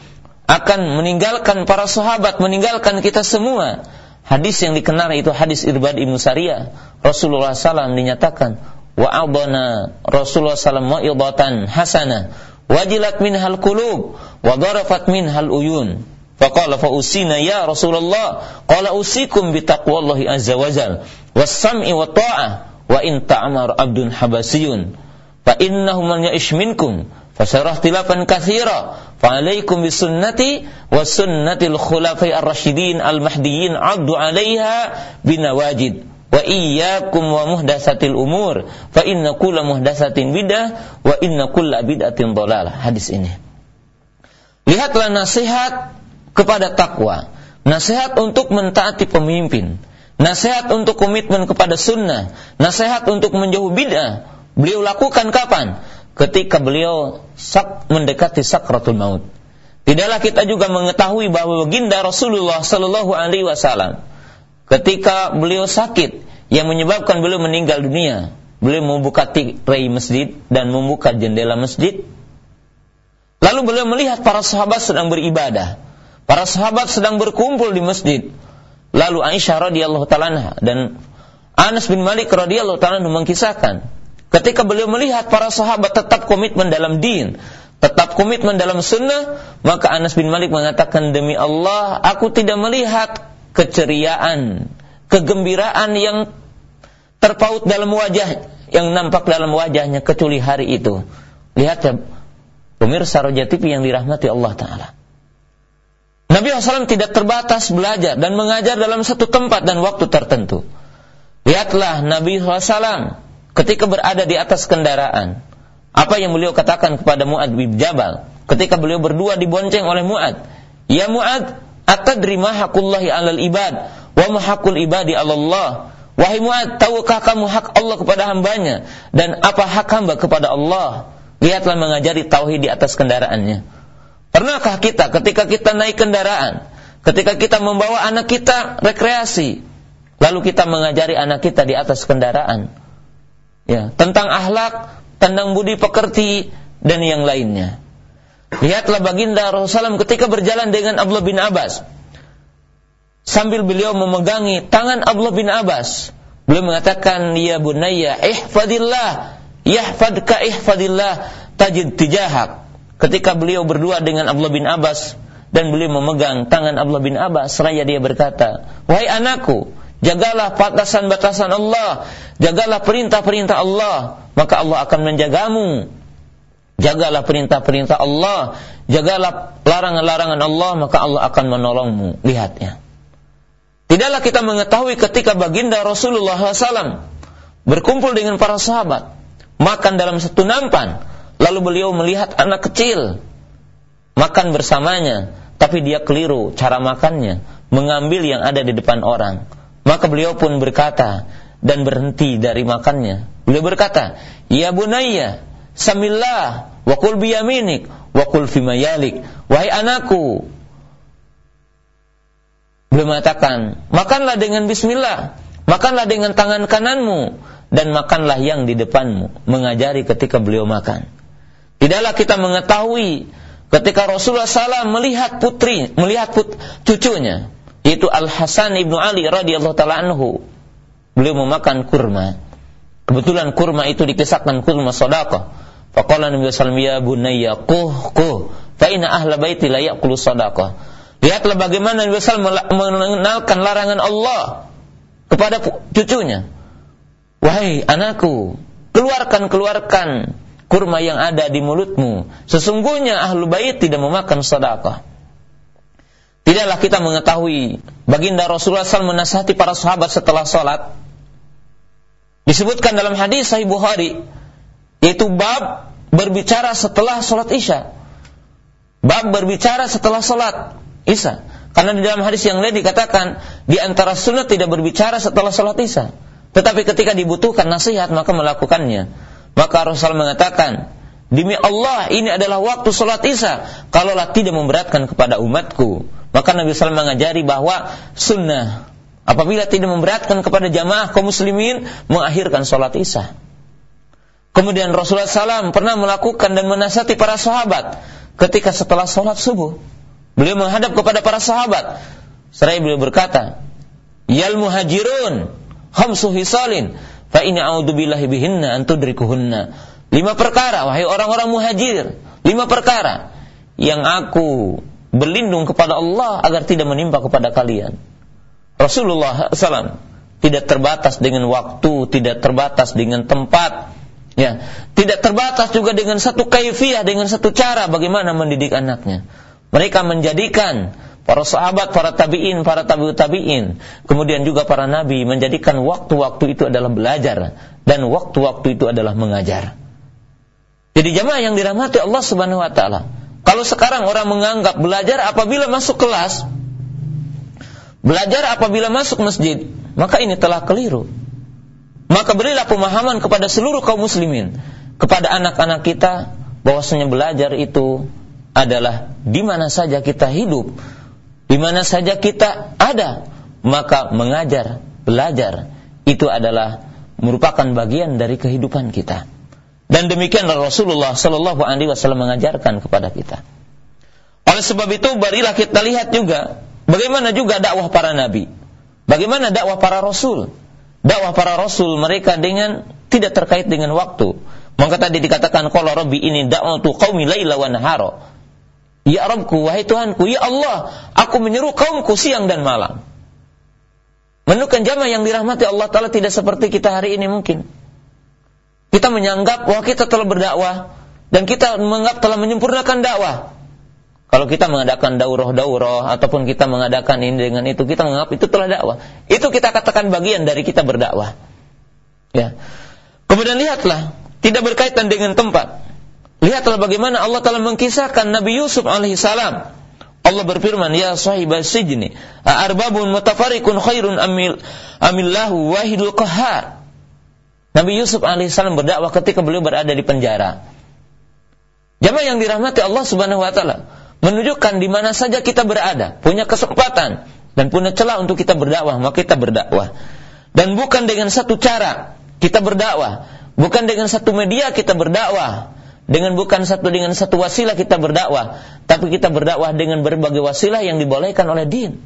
S1: akan meninggalkan para sahabat, meninggalkan kita semua Hadis yang dikenal itu hadis Irbad Ibnu Sariyah. Rasulullah SAW dinyatakan, wa adana Rasulullah SAW ma'idatan hasanah, wajilat minhal qulub, wa darafat minhal uyun. Faqala fa usina ya Rasulullah, qala usikum bi taqwallahi azza wa jal, was sam'i wa ta'ah, wa in ta'amar abdun habasiyun, fa innahu man ya'ish minkum Fasarah tilafan kathira. Fa'alaikum bisunnati wa sunnatil khulafai ar-rasyidin al-mahdiyyin addu 'alaiha binawajid. Wa iyyakum wa muhdatsatil umur fa inna kulla muhdatsatin bidah wa inna kulla bid'atin dhalalah. Hadis ini. Lihatlah nasihat kepada takwa. nasihat untuk mentaati pemimpin, nasihat untuk komitmen kepada sunnah, nasihat untuk menjauh bid'ah. Beliau lakukan kapan? Ketika beliau sak mendekati sakratul maut. Tidaklah kita juga mengetahui bahwa baginda Rasulullah Sallallahu Alaihi Wasallam ketika beliau sakit yang menyebabkan beliau meninggal dunia, beliau membuka tirai masjid dan membuka jendela masjid. Lalu beliau melihat para sahabat sedang beribadah, para sahabat sedang berkumpul di masjid. Lalu Aisyah radhiyallahu taala dan Anas bin Malik radhiyallahu taala mengkisahkan ketika beliau melihat para sahabat tetap komitmen dalam din, tetap komitmen dalam sunnah, maka Anas bin Malik mengatakan demi Allah, aku tidak melihat keceriaan, kegembiraan yang terpaut dalam wajah, yang nampak dalam wajahnya kecuali hari itu. Lihat ya, pemirsa Roja TV yang dirahmati Allah Ta'ala. Nabi SAW tidak terbatas belajar dan mengajar dalam satu tempat dan waktu tertentu. Lihatlah Nabi SAW ketika berada di atas kendaraan, apa yang beliau katakan kepada Mu'ad bin Jabal ketika beliau berdua dibonceng oleh Mu'ad? Ya Mu'ad, atadri ma 'alal ibad wa ma haqqul ibadi 'ala Allah? Wahai Mu'ad, tahukah kamu hak Allah kepada hambanya dan apa hak hamba kepada Allah? Lihatlah mengajari tauhid di atas kendaraannya. Pernahkah kita ketika kita naik kendaraan, ketika kita membawa anak kita rekreasi, lalu kita mengajari anak kita di atas kendaraan, ya tentang akhlak, tentang budi pekerti dan yang lainnya. Lihatlah baginda Rasulullah ketika berjalan dengan Abdullah bin Abbas. Sambil beliau memegangi tangan Abdullah bin Abbas. Beliau mengatakan, Ya bunayya, ihfadillah, yahfadka ihfadillah, tajid tijahak. Ketika beliau berdua dengan Abdullah bin Abbas, dan beliau memegang tangan Abdullah bin Abbas, seraya dia berkata, Wahai anakku, jagalah batasan-batasan Allah, jagalah perintah-perintah Allah, maka Allah akan menjagamu. Jagalah perintah-perintah Allah, jagalah larangan-larangan Allah, maka Allah akan menolongmu. Lihat ya. Tidaklah kita mengetahui ketika baginda Rasulullah SAW berkumpul dengan para sahabat, makan dalam satu nampan, lalu beliau melihat anak kecil makan bersamanya, tapi dia keliru cara makannya, mengambil yang ada di depan orang. Maka beliau pun berkata dan berhenti dari makannya. Beliau berkata, "Ya bunayya, samillah wa qul wa qul fima yalik." Wahai anakku, beliau mengatakan, "Makanlah dengan bismillah, makanlah dengan tangan kananmu dan makanlah yang di depanmu." Mengajari ketika beliau makan. Tidaklah kita mengetahui ketika Rasulullah SAW melihat putri, melihat put, cucunya, yaitu Al Hasan ibnu Ali radhiyallahu taala anhu, beliau memakan kurma. Kebetulan kurma itu dikisahkan kurma sedekah. Faqala Nabi sallallahu ya bunayya quh quh fa inna ahla baiti la ya'kulu sedekah. Lihatlah bagaimana Nabi sallallahu mengenalkan larangan Allah kepada cucunya. Wahai anakku, keluarkan keluarkan kurma yang ada di mulutmu. Sesungguhnya ahlu bait tidak memakan sedekah. Tidaklah kita mengetahui baginda Rasulullah SAW menasihati para sahabat setelah sholat Disebutkan dalam hadis Sahih Bukhari yaitu bab berbicara setelah sholat isya. Bab berbicara setelah sholat isya. Karena di dalam hadis yang lain dikatakan di antara sunnah tidak berbicara setelah sholat isya. Tetapi ketika dibutuhkan nasihat maka melakukannya. Maka Rasul mengatakan, Demi Allah ini adalah waktu sholat isya. Kalaulah tidak memberatkan kepada umatku. Maka Nabi SAW mengajari bahwa sunnah apabila tidak memberatkan kepada jamaah kaum muslimin mengakhirkan sholat isya. Kemudian Rasulullah SAW pernah melakukan dan menasihati para sahabat ketika setelah sholat subuh. Beliau menghadap kepada para sahabat. Seraya beliau berkata, Yal muhajirun, khamsu hisalin, fa ini billahi bihinna antudrikuhunna. Lima perkara, wahai orang-orang muhajir. Lima perkara yang aku berlindung kepada Allah agar tidak menimpa kepada kalian. Rasulullah SAW tidak terbatas dengan waktu, tidak terbatas dengan tempat, ya, tidak terbatas juga dengan satu kaifiah, dengan satu cara bagaimana mendidik anaknya. Mereka menjadikan para sahabat, para tabiin, para tabiut tabiin, kemudian juga para nabi menjadikan waktu-waktu itu adalah belajar dan waktu-waktu itu adalah mengajar. Jadi jamaah yang dirahmati Allah Subhanahu wa taala, kalau sekarang orang menganggap belajar apabila masuk kelas, belajar apabila masuk masjid, maka ini telah keliru. Maka berilah pemahaman kepada seluruh kaum muslimin, kepada anak-anak kita bahwasanya belajar itu adalah di mana saja kita hidup, di mana saja kita ada, maka mengajar, belajar itu adalah merupakan bagian dari kehidupan kita. Dan demikianlah Rasulullah Shallallahu Alaihi Wasallam mengajarkan kepada kita. Oleh sebab itu, barilah kita lihat juga bagaimana juga dakwah para nabi, bagaimana dakwah para rasul dakwah para rasul mereka dengan tidak terkait dengan waktu. Maka tadi dikatakan kalau Rabbi ini dakwatu qaumi laila wa nahara. Ya Rabbku, wahai Tuhanku, ya Allah, aku menyeru kaumku siang dan malam. Menukar jamaah yang dirahmati Allah Ta'ala tidak seperti kita hari ini mungkin. Kita menyanggap bahwa kita telah berdakwah dan kita menganggap telah menyempurnakan dakwah. Kalau kita mengadakan daurah-daurah ataupun kita mengadakan ini dengan itu, kita menganggap itu telah dakwah. Itu kita katakan bagian dari kita berdakwah. Ya. Kemudian lihatlah, tidak berkaitan dengan tempat. Lihatlah bagaimana Allah telah mengkisahkan Nabi Yusuf alaihissalam. Allah berfirman, Ya sahibah sijni, arbabun mutafarikun khairun amil, amillahu wahidul qahar. Nabi Yusuf alaihissalam berdakwah ketika beliau berada di penjara. Jamaah yang dirahmati Allah subhanahu wa ta'ala menunjukkan di mana saja kita berada, punya kesempatan dan punya celah untuk kita berdakwah, maka kita berdakwah. Dan bukan dengan satu cara kita berdakwah, bukan dengan satu media kita berdakwah, dengan bukan satu dengan satu wasilah kita berdakwah, tapi kita berdakwah dengan berbagai wasilah yang dibolehkan oleh din.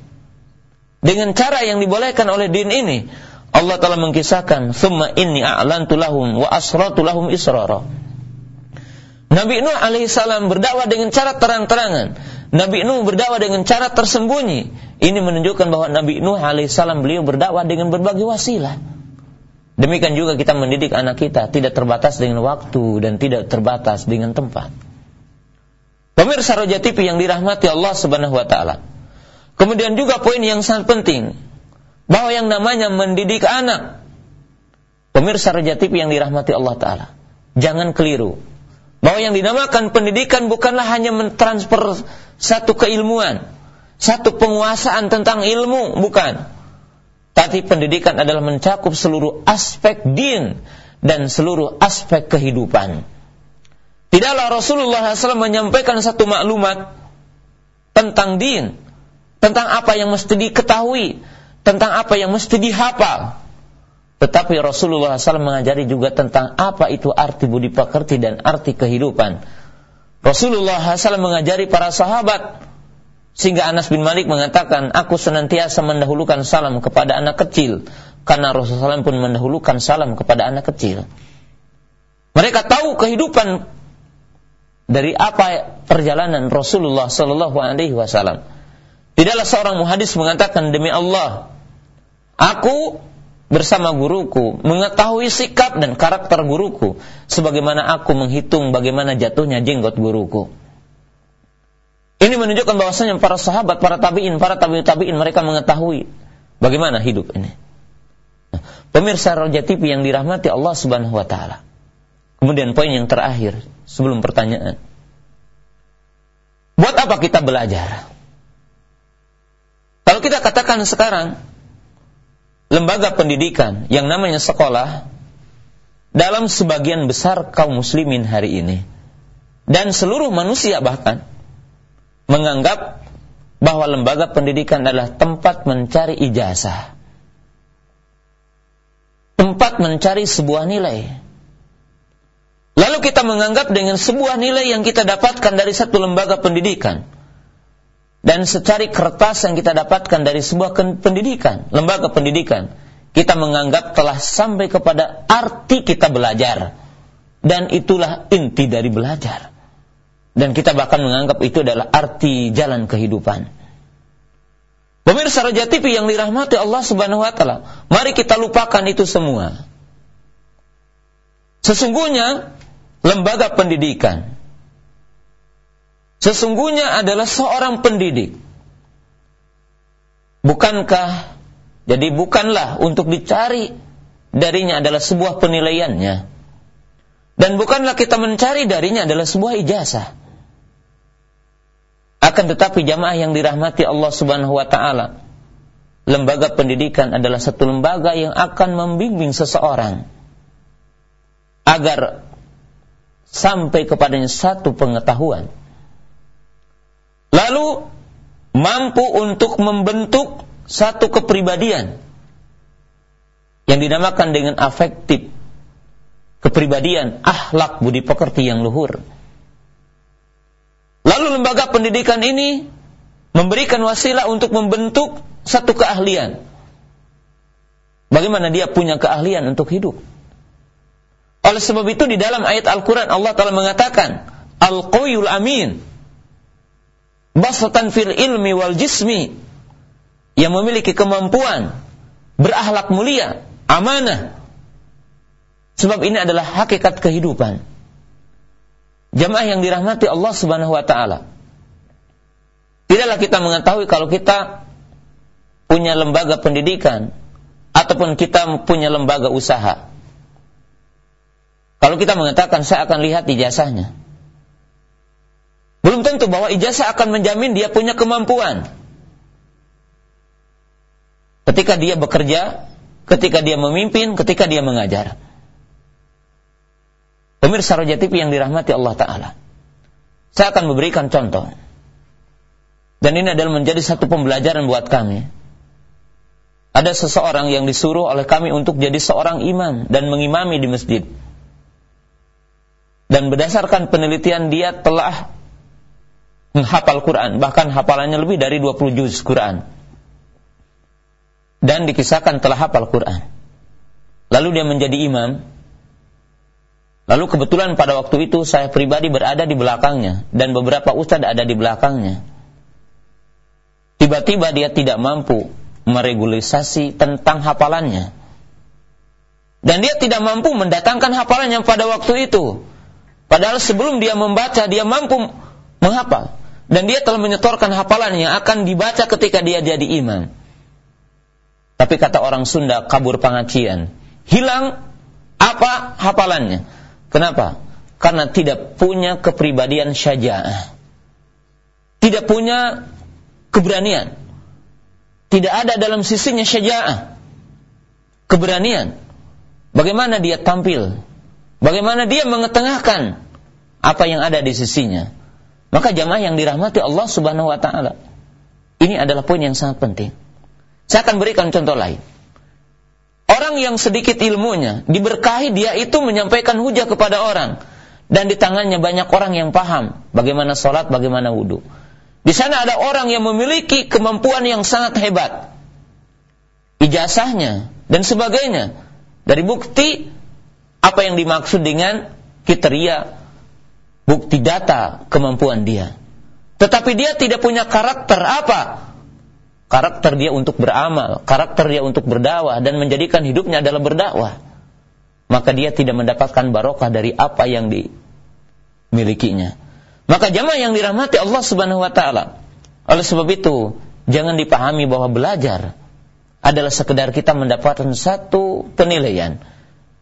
S1: Dengan cara yang dibolehkan oleh din ini, Allah telah mengkisahkan, "Summa inni a'lantu lahum wa asratu lahum israra." Nabi Nuh alaihissalam berdakwah dengan cara terang-terangan. Nabi Nuh berdakwah dengan cara tersembunyi. Ini menunjukkan bahwa Nabi Nuh alaihissalam beliau berdakwah dengan berbagai wasilah. Demikian juga kita mendidik anak kita tidak terbatas dengan waktu dan tidak terbatas dengan tempat. Pemirsa Roja TV yang dirahmati Allah Subhanahu wa taala. Kemudian juga poin yang sangat penting bahwa yang namanya mendidik anak Pemirsa Roja TV yang dirahmati Allah taala, jangan keliru bahwa yang dinamakan pendidikan bukanlah hanya mentransfer satu keilmuan, satu penguasaan tentang ilmu, bukan. Tapi pendidikan adalah mencakup seluruh aspek din dan seluruh aspek kehidupan. Tidaklah Rasulullah SAW menyampaikan satu maklumat tentang din, tentang apa yang mesti diketahui, tentang apa yang mesti dihafal. Tetapi Rasulullah SAW mengajari juga tentang apa itu arti budi pekerti dan arti kehidupan. Rasulullah SAW mengajari para sahabat sehingga Anas bin Malik mengatakan, aku senantiasa mendahulukan salam kepada anak kecil karena Rasulullah SAW pun mendahulukan salam kepada anak kecil. Mereka tahu kehidupan dari apa perjalanan Rasulullah Sallallahu Alaihi Wasallam. Tidaklah seorang muhadis mengatakan demi Allah, aku bersama guruku, mengetahui sikap dan karakter guruku, sebagaimana aku menghitung bagaimana jatuhnya jenggot guruku. Ini menunjukkan bahwasanya para sahabat, para tabiin, para tabiin tabiin mereka mengetahui bagaimana hidup ini. Pemirsa Roja TV yang dirahmati Allah Subhanahu wa taala. Kemudian poin yang terakhir sebelum pertanyaan. Buat apa kita belajar? Kalau kita katakan sekarang lembaga pendidikan yang namanya sekolah dalam sebagian besar kaum muslimin hari ini dan seluruh manusia bahkan menganggap bahwa lembaga pendidikan adalah tempat mencari ijazah tempat mencari sebuah nilai. Lalu kita menganggap dengan sebuah nilai yang kita dapatkan dari satu lembaga pendidikan dan secari kertas yang kita dapatkan dari sebuah pendidikan, lembaga pendidikan, kita menganggap telah sampai kepada arti kita belajar. Dan itulah inti dari belajar. Dan kita bahkan menganggap itu adalah arti jalan kehidupan. Pemirsa Raja TV yang dirahmati Allah Subhanahu wa taala, mari kita lupakan itu semua. Sesungguhnya lembaga pendidikan sesungguhnya adalah seorang pendidik. Bukankah jadi bukanlah untuk dicari darinya adalah sebuah penilaiannya. Dan bukanlah kita mencari darinya adalah sebuah ijazah. Akan tetapi jamaah yang dirahmati Allah Subhanahu wa taala. lembaga pendidikan adalah satu lembaga yang akan membimbing seseorang agar sampai kepadanya satu pengetahuan. Lalu mampu untuk membentuk satu kepribadian yang dinamakan dengan afektif kepribadian, akhlak, budi pekerti yang luhur. Lalu lembaga pendidikan ini memberikan wasilah untuk membentuk satu keahlian. Bagaimana dia punya keahlian untuk hidup. Oleh sebab itu di dalam ayat Al-Quran Allah telah mengatakan Al-Qawiyul Amin Basatan fil ilmi wal jismi Yang memiliki kemampuan Berahlak mulia Amanah. Sebab ini adalah hakikat kehidupan. Jamaah yang dirahmati Allah subhanahu wa ta'ala. Tidaklah kita mengetahui kalau kita Punya lembaga pendidikan Ataupun kita punya lembaga usaha. Kalau kita mengatakan saya akan lihat ijazahnya. Belum tentu bahwa ijazah akan menjamin dia punya kemampuan. Ketika dia bekerja, ketika dia memimpin, ketika dia mengajar. Pemirsa Raja TV yang dirahmati Allah Ta'ala. Saya akan memberikan contoh. Dan ini adalah menjadi satu pembelajaran buat kami. Ada seseorang yang disuruh oleh kami untuk jadi seorang imam dan mengimami di masjid dan berdasarkan penelitian dia telah menghafal Quran, bahkan hafalannya lebih dari 20 juz Quran. Dan dikisahkan telah hafal Quran. Lalu dia menjadi imam. Lalu kebetulan pada waktu itu saya pribadi berada di belakangnya dan beberapa ustadz ada di belakangnya. Tiba-tiba dia tidak mampu meregulasi tentang hafalannya. Dan dia tidak mampu mendatangkan hafalannya pada waktu itu. Padahal sebelum dia membaca, dia mampu menghafal. Dan dia telah menyetorkan hafalan yang akan dibaca ketika dia jadi imam. Tapi kata orang Sunda, kabur pengacian. Hilang apa hafalannya. Kenapa? Karena tidak punya kepribadian syaja'ah. Tidak punya keberanian. Tidak ada dalam sisinya syaja'ah. Keberanian. Bagaimana dia tampil Bagaimana dia mengetengahkan apa yang ada di sisinya. Maka jamaah yang dirahmati Allah Subhanahu wa taala. Ini adalah poin yang sangat penting. Saya akan berikan contoh lain. Orang yang sedikit ilmunya diberkahi dia itu menyampaikan hujah kepada orang dan di tangannya banyak orang yang paham bagaimana sholat, bagaimana wudhu. Di sana ada orang yang memiliki kemampuan yang sangat hebat, ijazahnya dan sebagainya. Dari bukti apa yang dimaksud dengan kriteria bukti data kemampuan dia. Tetapi dia tidak punya karakter apa? Karakter dia untuk beramal, karakter dia untuk berdakwah dan menjadikan hidupnya adalah berdakwah. Maka dia tidak mendapatkan barokah dari apa yang dimilikinya. Maka jamaah yang dirahmati Allah Subhanahu wa taala. Oleh sebab itu, jangan dipahami bahwa belajar adalah sekedar kita mendapatkan satu penilaian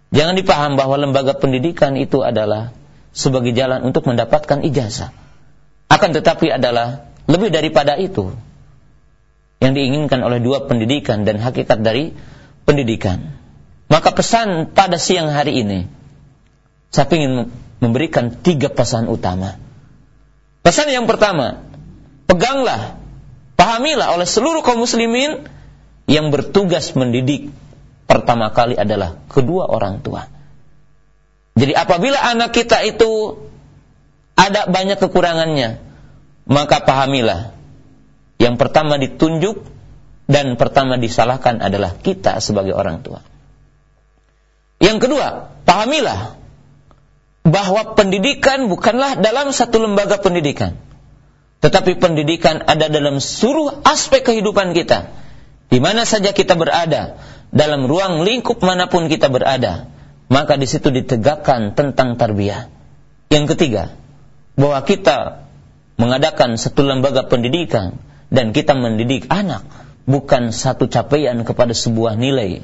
S1: Jangan dipaham bahwa lembaga pendidikan itu adalah sebagai jalan untuk mendapatkan ijazah. Akan tetapi adalah lebih daripada itu yang diinginkan oleh dua pendidikan dan hakikat dari pendidikan. Maka pesan pada siang hari ini, saya ingin memberikan tiga pesan utama. Pesan yang pertama, peganglah, pahamilah oleh seluruh kaum muslimin yang bertugas mendidik pertama kali adalah kedua orang tua. Jadi apabila anak kita itu ada banyak kekurangannya, maka pahamilah. Yang pertama ditunjuk dan pertama disalahkan adalah kita sebagai orang tua. Yang kedua, pahamilah bahwa pendidikan bukanlah dalam satu lembaga pendidikan. Tetapi pendidikan ada dalam seluruh aspek kehidupan kita. Di mana saja kita berada, dalam ruang lingkup mana pun kita berada, maka di situ ditegakkan tentang tarbiyah. Yang ketiga, bahwa kita mengadakan satu lembaga pendidikan dan kita mendidik anak bukan satu capaian kepada sebuah nilai,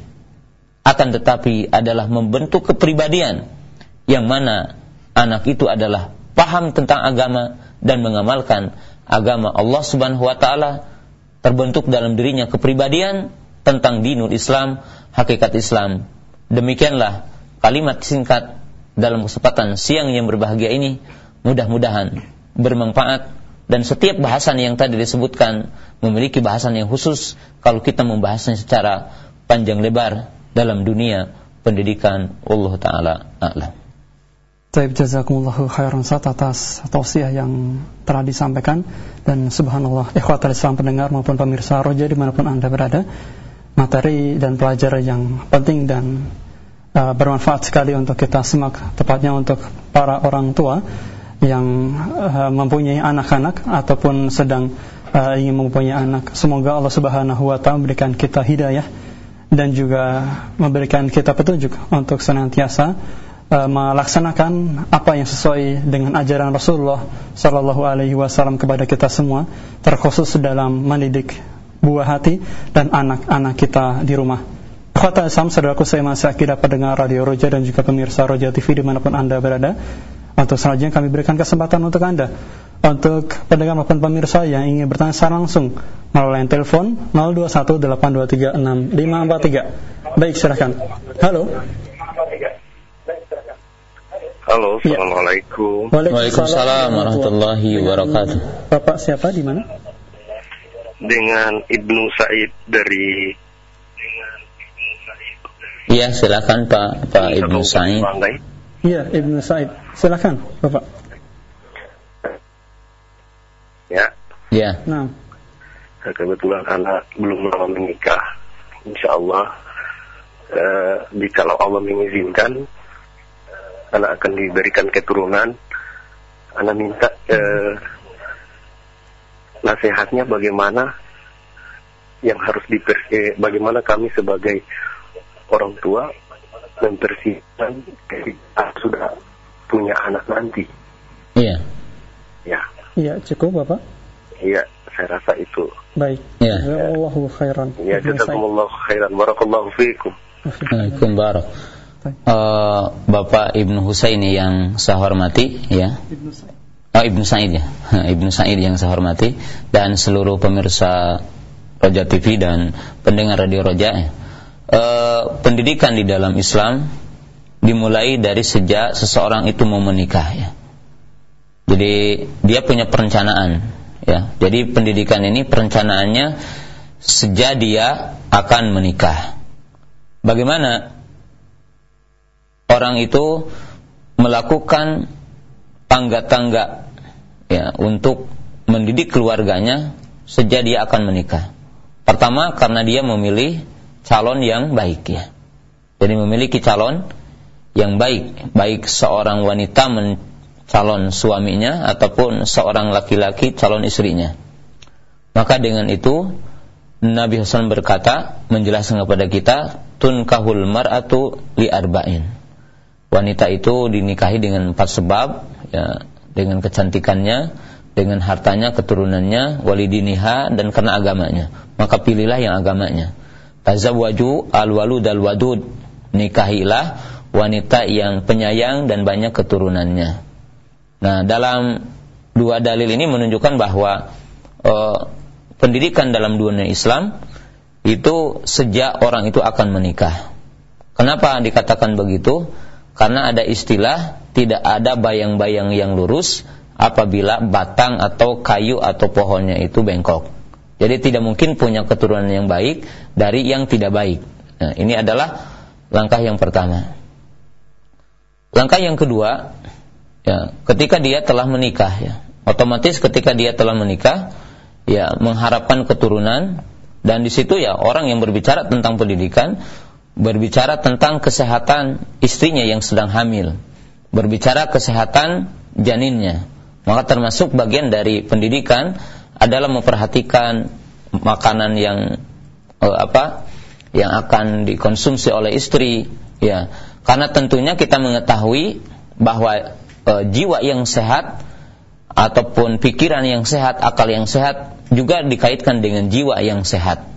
S1: akan tetapi adalah membentuk kepribadian yang mana anak itu adalah paham tentang agama dan mengamalkan agama Allah Subhanahu wa taala terbentuk dalam dirinya kepribadian tentang dinul Islam, hakikat Islam. Demikianlah kalimat singkat dalam kesempatan siang yang berbahagia ini mudah-mudahan bermanfaat. Dan setiap bahasan yang tadi disebutkan memiliki bahasan yang khusus kalau kita membahasnya secara panjang lebar dalam dunia pendidikan. Allah taala a'lam.
S2: Taib jazakumullahu khairan sat atas tausiah yang telah disampaikan. Dan subhanallah ikhwatal Islam pendengar maupun pemirsa roja di mana pun anda berada materi dan pelajaran yang penting dan uh, bermanfaat sekali untuk kita semak tepatnya untuk para orang tua yang uh, mempunyai anak-anak ataupun sedang uh, ingin mempunyai anak semoga Allah Subhanahu wa taala memberikan kita hidayah dan juga memberikan kita petunjuk untuk senantiasa uh, melaksanakan apa yang sesuai dengan ajaran Rasulullah Sallallahu Alaihi Wasallam kepada kita semua, terkhusus dalam mendidik buah hati dan anak-anak kita di rumah. Kata Islam, saudaraku saya masih akidah pendengar Radio Roja dan juga pemirsa Roja TV di mana pun Anda berada. Untuk selanjutnya kami berikan kesempatan untuk Anda untuk pendengar maupun pemirsa yang ingin bertanya secara langsung melalui telepon 0218236543. Baik, silakan. Halo.
S3: Halo, ya. Assalamualaikum.
S1: Waalaikumsalam warahmatullahi wabarakatuh.
S2: Bapak siapa di mana?
S3: Dengan Ibnu Said dari
S1: Iya, silakan Pak Pak Ibnu Said.
S2: Iya, Ibnu Said. Silakan, Bapak.
S3: Ya.
S1: Iya.
S2: Nah.
S3: Kebetulan anak belum lama menikah. Insya Allah, eh, jika Allah mengizinkan, anak akan diberikan keturunan. Anak minta eh, nasihatnya bagaimana yang harus dipersi, bagaimana kami sebagai orang tua mempersiapkan ketika sudah punya anak nanti.
S1: Iya.
S3: Ya.
S2: Iya, cukup Bapak.
S3: Iya, saya rasa itu.
S2: Baik.
S1: Ya.
S2: Allahu khairan.
S3: Ya, jazakumullah khairan. Barakallahu fiikum.
S1: Waalaikumsalam barak uh, Bapak Ibnu Husaini yang saya hormati ya. Ibnu Said. Oh, Ibnu Said ya. [LAUGHS] Ibnu Said yang saya hormati dan seluruh pemirsa Roja TV dan pendengar Radio Roja ya. Uh, pendidikan di dalam Islam dimulai dari sejak seseorang itu mau menikah ya. Jadi dia punya perencanaan ya. Jadi pendidikan ini perencanaannya sejak dia akan menikah. Bagaimana orang itu melakukan tangga-tangga ya untuk mendidik keluarganya sejak dia akan menikah. Pertama karena dia memilih calon yang baik ya. Jadi memiliki calon yang baik, baik seorang wanita calon suaminya ataupun seorang laki-laki calon istrinya. Maka dengan itu Nabi Hasan berkata menjelaskan kepada kita tunkahul mar'atu li arba'in wanita itu dinikahi dengan empat sebab ya dengan kecantikannya dengan hartanya keturunannya walidiniha dan karena agamanya maka pilihlah yang agamanya tazawwaju alwalud alwadud. Nikahilah wanita yang penyayang dan banyak keturunannya. Nah dalam dua dalil ini menunjukkan bahwa uh, pendidikan dalam dunia Islam itu sejak orang itu akan menikah. Kenapa dikatakan begitu? Karena ada istilah tidak ada bayang-bayang yang lurus apabila batang atau kayu atau pohonnya itu bengkok. Jadi tidak mungkin punya keturunan yang baik dari yang tidak baik. Nah, ini adalah langkah yang pertama. Langkah yang kedua, ya, ketika dia telah menikah, ya, otomatis ketika dia telah menikah, ya mengharapkan keturunan dan di situ ya orang yang berbicara tentang pendidikan berbicara tentang kesehatan istrinya yang sedang hamil, berbicara kesehatan janinnya. Maka termasuk bagian dari pendidikan adalah memperhatikan makanan yang eh, apa yang akan dikonsumsi oleh istri, ya. Karena tentunya kita mengetahui bahwa eh, jiwa yang sehat ataupun pikiran yang sehat, akal yang sehat juga dikaitkan dengan jiwa yang sehat.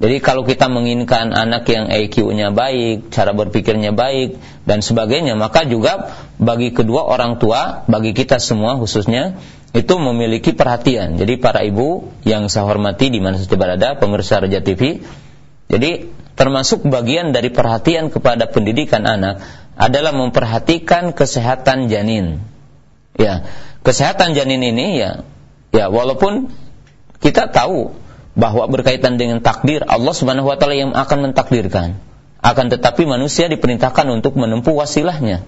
S1: Jadi kalau kita menginginkan anak yang IQ-nya baik, cara berpikirnya baik dan sebagainya, maka juga bagi kedua orang tua, bagi kita semua khususnya itu memiliki perhatian. Jadi para ibu yang saya hormati di mana saja berada, pemirsa Raja TV, jadi termasuk bagian dari perhatian kepada pendidikan anak adalah memperhatikan kesehatan janin. Ya, kesehatan janin ini ya, ya walaupun kita tahu bahwa berkaitan dengan takdir Allah Subhanahu wa taala yang akan mentakdirkan. Akan tetapi manusia diperintahkan untuk menempuh wasilahnya.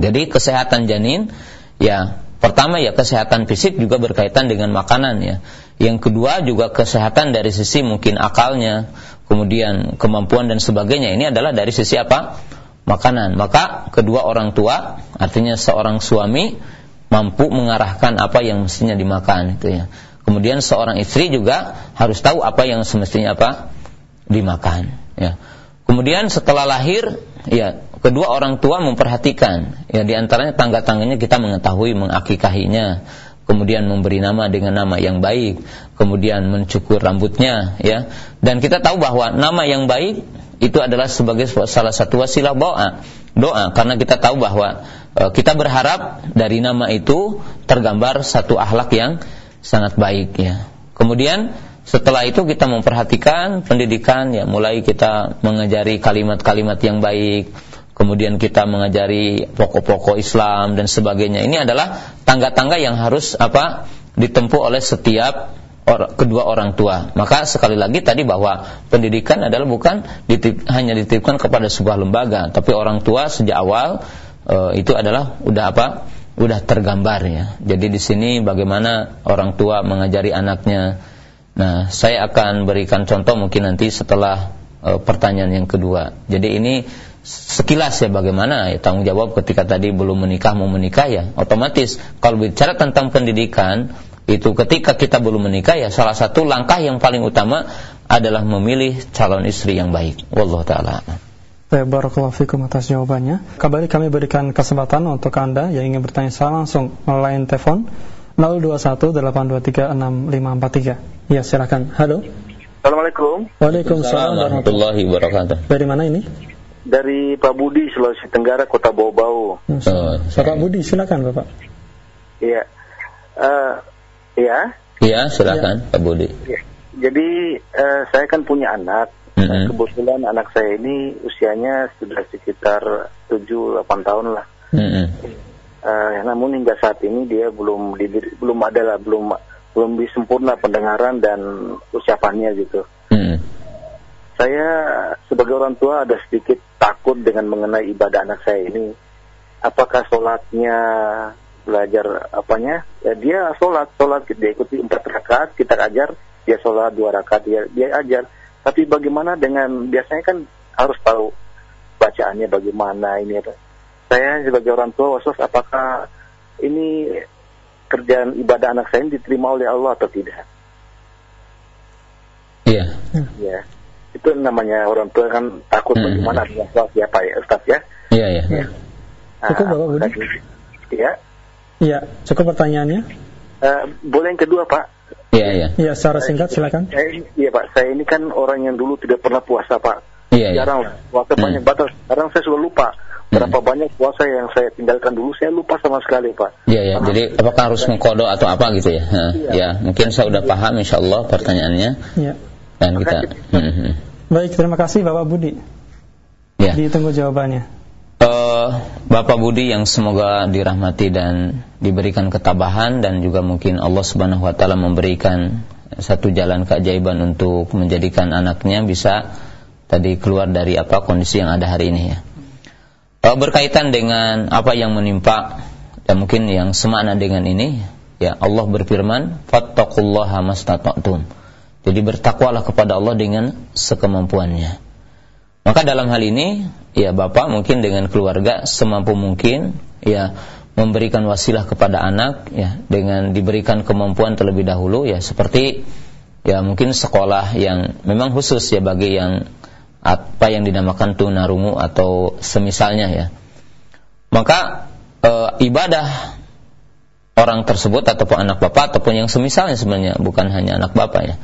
S1: Jadi kesehatan janin ya pertama ya kesehatan fisik juga berkaitan dengan makanan ya. Yang kedua juga kesehatan dari sisi mungkin akalnya, kemudian kemampuan dan sebagainya. Ini adalah dari sisi apa? Makanan. Maka kedua orang tua, artinya seorang suami mampu mengarahkan apa yang mestinya dimakan itu ya. Kemudian seorang istri juga harus tahu apa yang semestinya apa dimakan. Ya. Kemudian setelah lahir, ya kedua orang tua memperhatikan. Ya di antaranya tangga-tangganya kita mengetahui mengakikahinya, kemudian memberi nama dengan nama yang baik, kemudian mencukur rambutnya, ya. Dan kita tahu bahwa nama yang baik itu adalah sebagai salah satu wasilah doa. Doa karena kita tahu bahwa e, kita berharap dari nama itu tergambar satu akhlak yang sangat baik ya. Kemudian setelah itu kita memperhatikan pendidikan ya mulai kita mengajari kalimat-kalimat yang baik, kemudian kita mengajari pokok-pokok Islam dan sebagainya. Ini adalah tangga-tangga yang harus apa ditempuh oleh setiap or, kedua orang tua. Maka sekali lagi tadi bahwa pendidikan adalah bukan ditip, hanya dititipkan kepada sebuah lembaga, tapi orang tua sejak awal e, itu adalah udah apa? Udah tergambar ya. Jadi di sini bagaimana orang tua mengajari anaknya. Nah, saya akan berikan contoh mungkin nanti setelah e, pertanyaan yang kedua. Jadi ini sekilas ya bagaimana ya, tanggung jawab ketika tadi belum menikah mau menikah ya otomatis kalau bicara tentang pendidikan itu ketika kita belum menikah ya salah satu langkah yang paling utama adalah memilih calon istri yang baik. Wallahu taala.
S2: Baik, barakallahu fikum atas jawabannya. Kembali kami berikan kesempatan untuk Anda yang ingin bertanya secara langsung melalui telepon 0218236543. Ya, silakan. Halo.
S3: Assalamualaikum.
S2: Waalaikumsalam
S1: warahmatullahi wabarakatuh.
S2: Dari mana ini?
S3: Dari Pak Budi, Sulawesi Tenggara, Kota Bau-Bau.
S2: Oh, Bapak Budi, silakan Bapak.
S3: Iya. Uh, iya.
S1: Iya, silakan ya. Pak Budi.
S3: Ya. Jadi uh, saya kan punya anak Mm-hmm. Kebetulan anak saya ini usianya sudah sekitar 7-8 tahun lah. Mm-hmm. Uh, namun hingga saat ini dia belum belum ada lah, belum belum disempurna pendengaran dan ucapannya gitu. Mm-hmm. Saya sebagai orang tua ada sedikit takut dengan mengenai ibadah anak saya ini. Apakah sholatnya belajar apanya? Ya dia sholat, sholat dia ikuti empat rakaat, kita ajar, dia sholat dua rakaat, dia dia ajar tapi bagaimana dengan biasanya kan harus tahu bacaannya bagaimana ini ya. Saya sebagai orang tua wasos apakah ini kerjaan ibadah anak saya ini diterima oleh Allah atau tidak?
S1: Iya.
S3: Iya. Itu namanya orang tua kan takut hmm. bagaimana dengan soal siapa ya Ustaz ya?
S1: Iya, iya. Ya.
S2: Cukup Bapak Budi?
S3: Iya.
S2: Iya, cukup pertanyaannya?
S3: Uh, boleh yang kedua Pak.
S1: Iya, iya.
S2: Iya, secara singkat silakan.
S3: Iya, Pak. Saya ini kan orang yang dulu tidak pernah puasa, Pak.
S1: Iya, iya.
S3: Jarang puasa hmm. banyak batas. Sekarang saya sudah lupa. Berapa hmm. banyak puasa yang saya tinggalkan dulu, saya lupa sama sekali, Pak.
S1: Iya, iya. Jadi apakah harus mengkodok atau apa gitu ya? Iya. Ya, mungkin saya udah paham insya Allah pertanyaannya. Iya. Dan kita...
S2: Hmm, hmm. Baik, terima kasih Bapak Budi. Ya. Ditunggu jawabannya.
S1: Uh, Bapak Budi yang semoga dirahmati dan diberikan ketabahan dan juga mungkin Allah Subhanahu wa taala memberikan satu jalan keajaiban untuk menjadikan anaknya bisa tadi keluar dari apa kondisi yang ada hari ini ya. Uh, berkaitan dengan apa yang menimpa dan mungkin yang semakna dengan ini ya Allah berfirman fattaqullaha mastata'tum. Jadi bertakwalah kepada Allah dengan sekemampuannya. Maka dalam hal ini ya bapak mungkin dengan keluarga semampu mungkin ya memberikan wasilah kepada anak ya dengan diberikan kemampuan terlebih dahulu ya seperti ya mungkin sekolah yang memang khusus ya bagi yang apa yang dinamakan tunarungu atau semisalnya ya. Maka e, ibadah orang tersebut ataupun anak bapak ataupun yang semisalnya sebenarnya bukan hanya anak bapak ya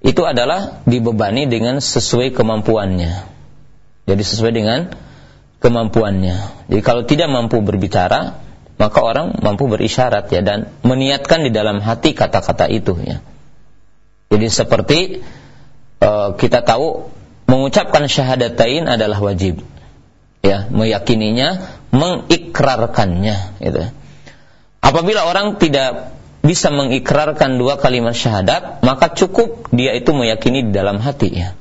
S1: itu adalah dibebani dengan sesuai kemampuannya. Jadi sesuai dengan kemampuannya. Jadi kalau tidak mampu berbicara, maka orang mampu berisyarat ya dan meniatkan di dalam hati kata-kata itu ya. Jadi seperti uh, kita tahu mengucapkan syahadatain adalah wajib. Ya, meyakininya, mengikrarkannya gitu. Apabila orang tidak bisa mengikrarkan dua kalimat syahadat, maka cukup dia itu meyakini di dalam hati ya.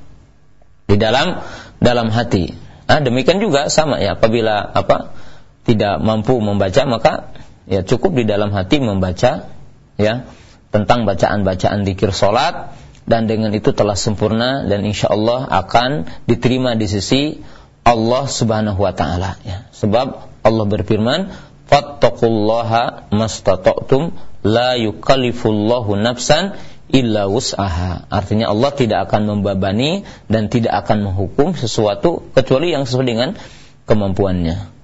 S1: Di dalam dalam hati. Nah, demikian juga sama ya apabila apa tidak mampu membaca maka ya cukup di dalam hati membaca ya tentang bacaan-bacaan dikir solat dan dengan itu telah sempurna dan insya Allah akan diterima di sisi Allah Subhanahu wa taala ya. Sebab Allah berfirman, "Fattaqullaha mastata'tum la yukallifullahu nafsan illa wus'aha." Artinya Allah tidak akan membabani dan tidak akan menghukum sesuatu kecuali yang sesuai dengan kemampuannya.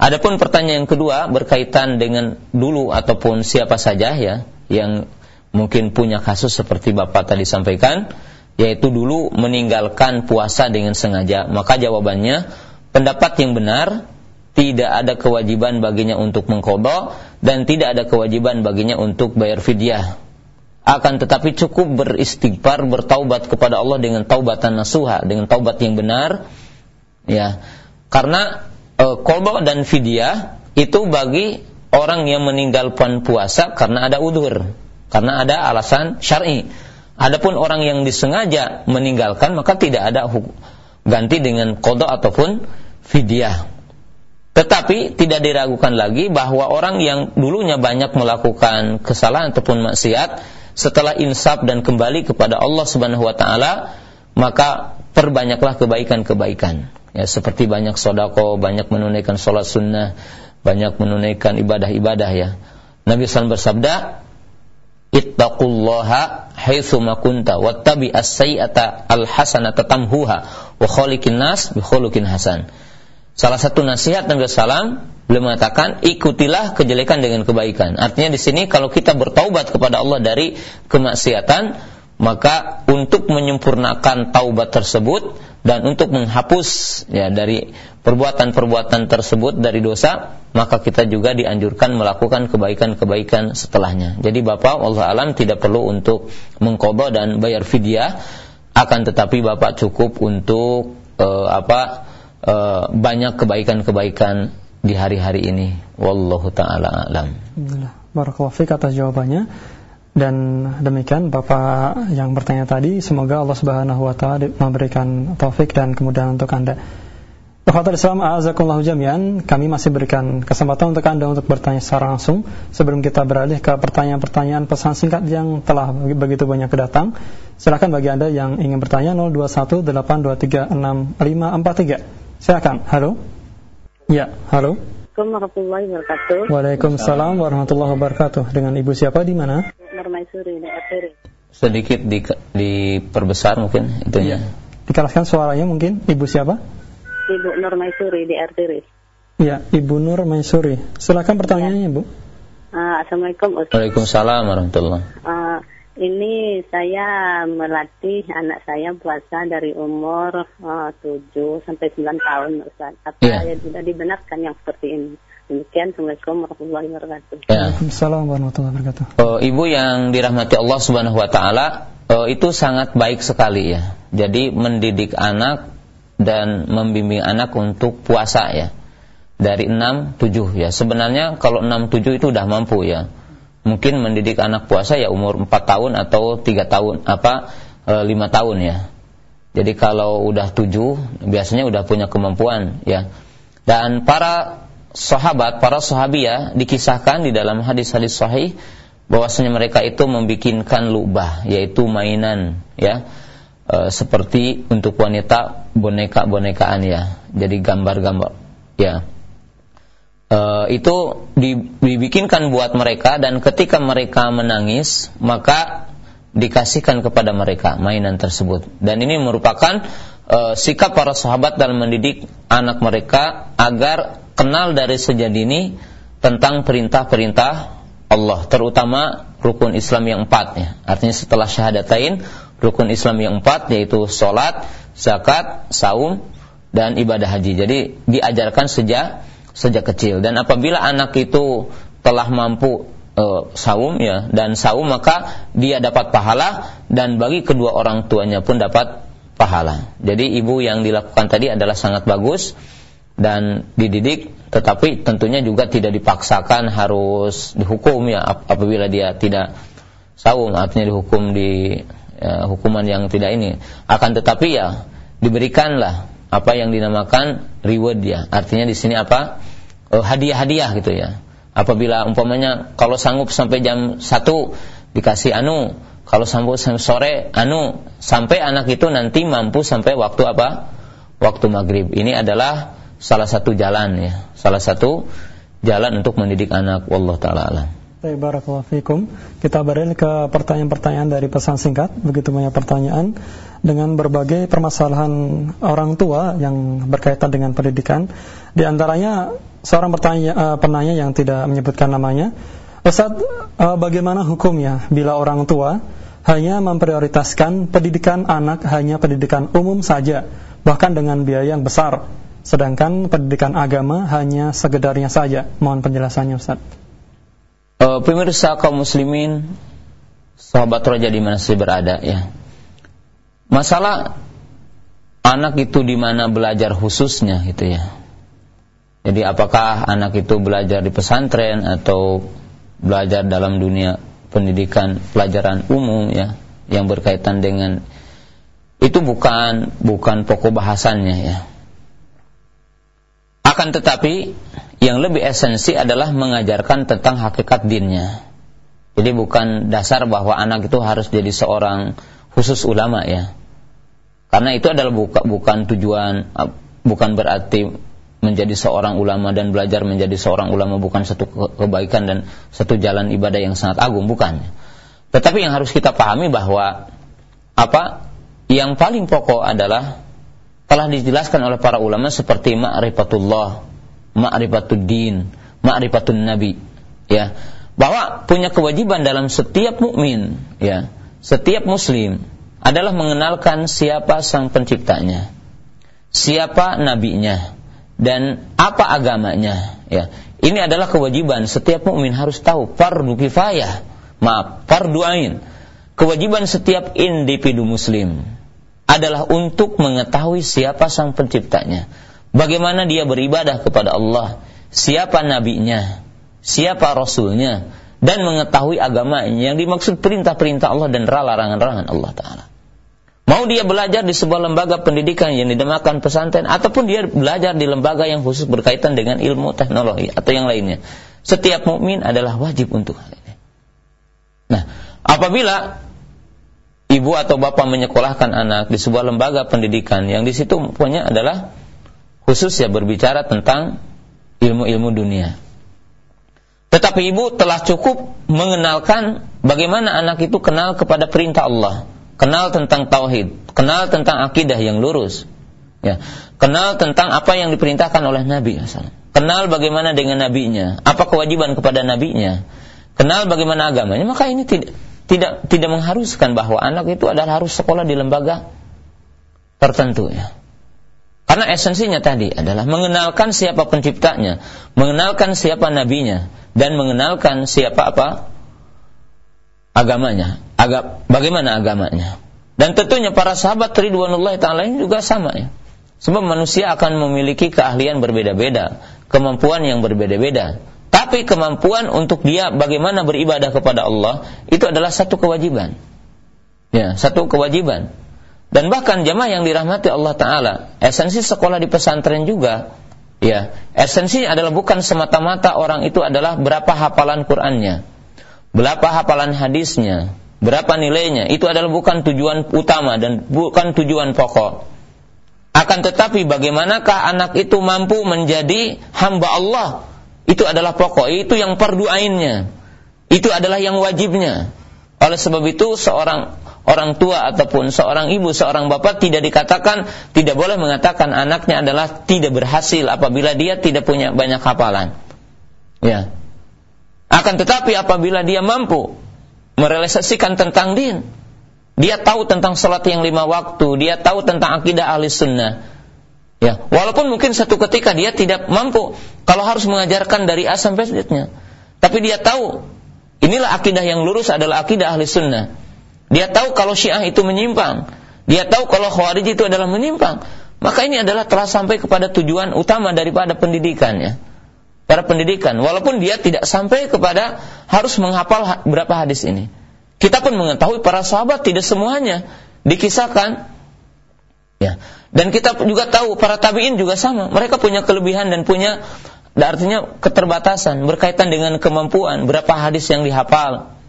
S1: Adapun pertanyaan yang kedua berkaitan dengan dulu ataupun siapa saja ya yang mungkin punya kasus seperti Bapak tadi sampaikan yaitu dulu meninggalkan puasa dengan sengaja maka jawabannya pendapat yang benar tidak ada kewajiban baginya untuk mengkodok dan tidak ada kewajiban baginya untuk bayar fidyah akan tetapi cukup beristighfar bertaubat kepada Allah dengan taubatan nasuha dengan taubat yang benar ya karena e, dan fidyah itu bagi orang yang meninggalkan puasa karena ada udur, karena ada alasan syar'i. Adapun orang yang disengaja meninggalkan maka tidak ada ganti dengan kodok ataupun fidyah. Tetapi tidak diragukan lagi bahwa orang yang dulunya banyak melakukan kesalahan ataupun maksiat setelah insaf dan kembali kepada Allah Subhanahu wa taala maka perbanyaklah kebaikan-kebaikan ya seperti banyak sodako, banyak menunaikan sholat sunnah, banyak menunaikan ibadah-ibadah ya. Nabi SAW bersabda, Ittaqullaha haitsu ma kunta wattabi as-sayyi'ata al-hasanata tamhuha wa khaliqin nas bi khuluqin hasan. Salah satu nasihat Nabi SAW beliau mengatakan ikutilah kejelekan dengan kebaikan. Artinya di sini kalau kita bertaubat kepada Allah dari kemaksiatan, maka untuk menyempurnakan taubat tersebut dan untuk menghapus ya dari perbuatan-perbuatan tersebut dari dosa maka kita juga dianjurkan melakukan kebaikan-kebaikan setelahnya. Jadi Bapak Allah alam tidak perlu untuk mengkobo dan bayar fidyah akan tetapi Bapak cukup untuk uh, apa uh, banyak kebaikan-kebaikan di hari-hari ini. Wallahu taala alam.
S2: Barakallahu atas jawabannya. Dan demikian Bapak yang bertanya tadi, semoga Allah Subhanahu wa taala memberikan taufik dan kemudahan untuk Anda. Bapak Islam azakumullah jami'an, kami masih berikan kesempatan untuk Anda untuk bertanya secara langsung sebelum kita beralih ke pertanyaan-pertanyaan pesan singkat yang telah begitu banyak kedatang. Silakan bagi Anda yang ingin bertanya 0218236543. Silakan. Halo. Ya, halo.
S4: Assalamualaikum warahmatullahi wabarakatuh.
S2: Waalaikumsalam warahmatullahi wabarakatuh. Dengan Ibu siapa di mana?
S4: Nurmaisuri, Suri,
S1: Sedikit di, diperbesar mungkin itunya.
S2: Ya. Dikeraskan suaranya mungkin. Ibu siapa?
S4: Ibu Nurmaisuri di Artiri.
S2: Ya, Ibu Nur Maisuri. Silakan pertanyaannya, Bu.
S4: Uh, Assalamualaikum
S1: Ustaz. Waalaikumsalam warahmatullahi uh,
S4: ini saya melatih anak saya puasa dari umur uh, 7 sampai 9 tahun Ustaz. Apa yeah. yang sudah dibenarkan yang seperti ini? Demikian, Assalamualaikum warahmatullahi wabarakatuh.
S2: Ya. Waalaikumsalam warahmatullahi wabarakatuh.
S1: Uh, ibu yang dirahmati Allah Subhanahu wa taala, uh, itu sangat baik sekali ya. Jadi mendidik anak dan membimbing anak untuk puasa ya. Dari 6 7 ya. Sebenarnya kalau 6 7 itu udah mampu ya mungkin mendidik anak puasa ya umur 4 tahun atau 3 tahun apa e, 5 tahun ya. Jadi kalau udah 7 biasanya udah punya kemampuan ya. Dan para sahabat, para sahabiah dikisahkan di dalam hadis-hadis sahih bahwasanya mereka itu membikinkan lubah yaitu mainan ya. E, seperti untuk wanita boneka-bonekaan ya. Jadi gambar-gambar ya uh, itu dibikinkan buat mereka dan ketika mereka menangis maka dikasihkan kepada mereka mainan tersebut dan ini merupakan uh, sikap para sahabat dalam mendidik anak mereka agar kenal dari sejak dini tentang perintah-perintah Allah terutama rukun Islam yang empat ya artinya setelah syahadatain rukun Islam yang empat yaitu sholat, zakat, saum, dan ibadah haji. Jadi diajarkan sejak sejak kecil dan apabila anak itu telah mampu e, saum ya dan saum maka dia dapat pahala dan bagi kedua orang tuanya pun dapat pahala. Jadi ibu yang dilakukan tadi adalah sangat bagus dan dididik tetapi tentunya juga tidak dipaksakan harus dihukum ya apabila dia tidak saum artinya dihukum di ya, hukuman yang tidak ini akan tetapi ya diberikanlah apa yang dinamakan reward ya artinya di sini apa? Uh, hadiah-hadiah gitu ya. Apabila umpamanya kalau sanggup sampai jam satu dikasih anu kalau sanggup sampai sore anu sampai anak itu nanti mampu sampai waktu apa? Waktu maghrib. Ini adalah salah satu jalan ya. Salah satu jalan untuk mendidik anak. Wallah taala alam
S2: barakallahu fikum. Kita beralih ke pertanyaan-pertanyaan dari pesan singkat. Begitu banyak pertanyaan dengan berbagai permasalahan orang tua yang berkaitan dengan pendidikan. Di antaranya seorang pertanya, uh, penanya yang tidak menyebutkan namanya. Ustaz, uh, bagaimana hukumnya bila orang tua hanya memprioritaskan pendidikan anak hanya pendidikan umum saja, bahkan dengan biaya yang besar, sedangkan pendidikan agama hanya segedarnya saja? Mohon penjelasannya Ustaz
S1: uh, pemirsa kaum muslimin sahabat roja di mana saya berada ya. Masalah anak itu di mana belajar khususnya gitu ya. Jadi apakah anak itu belajar di pesantren atau belajar dalam dunia pendidikan pelajaran umum ya yang berkaitan dengan itu bukan bukan pokok bahasannya ya. Akan tetapi yang lebih esensi adalah mengajarkan tentang hakikat dinnya. Jadi bukan dasar bahwa anak itu harus jadi seorang khusus ulama ya. Karena itu adalah buka, bukan tujuan bukan berarti menjadi seorang ulama dan belajar menjadi seorang ulama bukan satu kebaikan dan satu jalan ibadah yang sangat agung bukan. Tetapi yang harus kita pahami bahwa apa yang paling pokok adalah telah dijelaskan oleh para ulama seperti ma'rifatullah ma'rifatud din, ma'rifatun nabi. Ya. Bahwa punya kewajiban dalam setiap mukmin, ya. Setiap muslim adalah mengenalkan siapa sang penciptanya. Siapa nabinya dan apa agamanya, ya. Ini adalah kewajiban setiap mukmin harus tahu fardu kifayah. Maaf, fardu ain. Kewajiban setiap individu muslim adalah untuk mengetahui siapa sang penciptanya Bagaimana dia beribadah kepada Allah, siapa nabinya, siapa rasulnya, dan mengetahui agamanya yang dimaksud perintah-perintah Allah dan larangan-larangan Allah Ta'ala. Mau dia belajar di sebuah lembaga pendidikan yang dinamakan pesantren ataupun dia belajar di lembaga yang khusus berkaitan dengan ilmu teknologi atau yang lainnya. Setiap mukmin adalah wajib untuk hal ini. Nah, apabila ibu atau bapak menyekolahkan anak di sebuah lembaga pendidikan yang di situ punya adalah khusus ya berbicara tentang ilmu-ilmu dunia. Tetapi ibu telah cukup mengenalkan bagaimana anak itu kenal kepada perintah Allah, kenal tentang tauhid, kenal tentang akidah yang lurus, ya, kenal tentang apa yang diperintahkan oleh Nabi kenal bagaimana dengan nabinya, apa kewajiban kepada nabinya, kenal bagaimana agamanya, maka ini tidak tidak tidak mengharuskan bahwa anak itu adalah harus sekolah di lembaga tertentu ya. Karena esensinya tadi adalah mengenalkan siapa penciptanya, mengenalkan siapa nabinya, dan mengenalkan siapa apa agamanya, agak bagaimana agamanya. Dan tentunya para sahabat Ridwanullah taala ini juga sama ya. Sebab manusia akan memiliki keahlian berbeda-beda, kemampuan yang berbeda-beda. Tapi kemampuan untuk dia bagaimana beribadah kepada Allah itu adalah satu kewajiban. Ya, satu kewajiban. Dan bahkan jamaah yang dirahmati Allah Ta'ala, esensi sekolah di pesantren juga, ya, esensi adalah bukan semata-mata orang itu adalah berapa hafalan Qur'annya, berapa hafalan hadisnya, berapa nilainya, itu adalah bukan tujuan utama dan bukan tujuan pokok. Akan tetapi bagaimanakah anak itu mampu menjadi hamba Allah, itu adalah pokok, itu yang perduainnya, itu adalah yang wajibnya. Oleh sebab itu seorang orang tua ataupun seorang ibu, seorang bapak tidak dikatakan tidak boleh mengatakan anaknya adalah tidak berhasil apabila dia tidak punya banyak hafalan. Ya. Akan tetapi apabila dia mampu merealisasikan tentang din dia tahu tentang salat yang lima waktu, dia tahu tentang akidah ahli sunnah. Ya, walaupun mungkin satu ketika dia tidak mampu kalau harus mengajarkan dari A sampai. Tapi dia tahu inilah akidah yang lurus adalah akidah ahli sunnah. Dia tahu kalau Syiah itu menyimpang. Dia tahu kalau Khawarij itu adalah menyimpang. Maka ini adalah telah sampai kepada tujuan utama daripada pendidikan ya. Para pendidikan, walaupun dia tidak sampai kepada harus menghafal berapa hadis ini. Kita pun mengetahui para sahabat tidak semuanya dikisahkan. Ya. Dan kita juga tahu para tabiin juga sama. Mereka punya kelebihan dan punya artinya keterbatasan berkaitan dengan kemampuan, berapa hadis yang dihafal,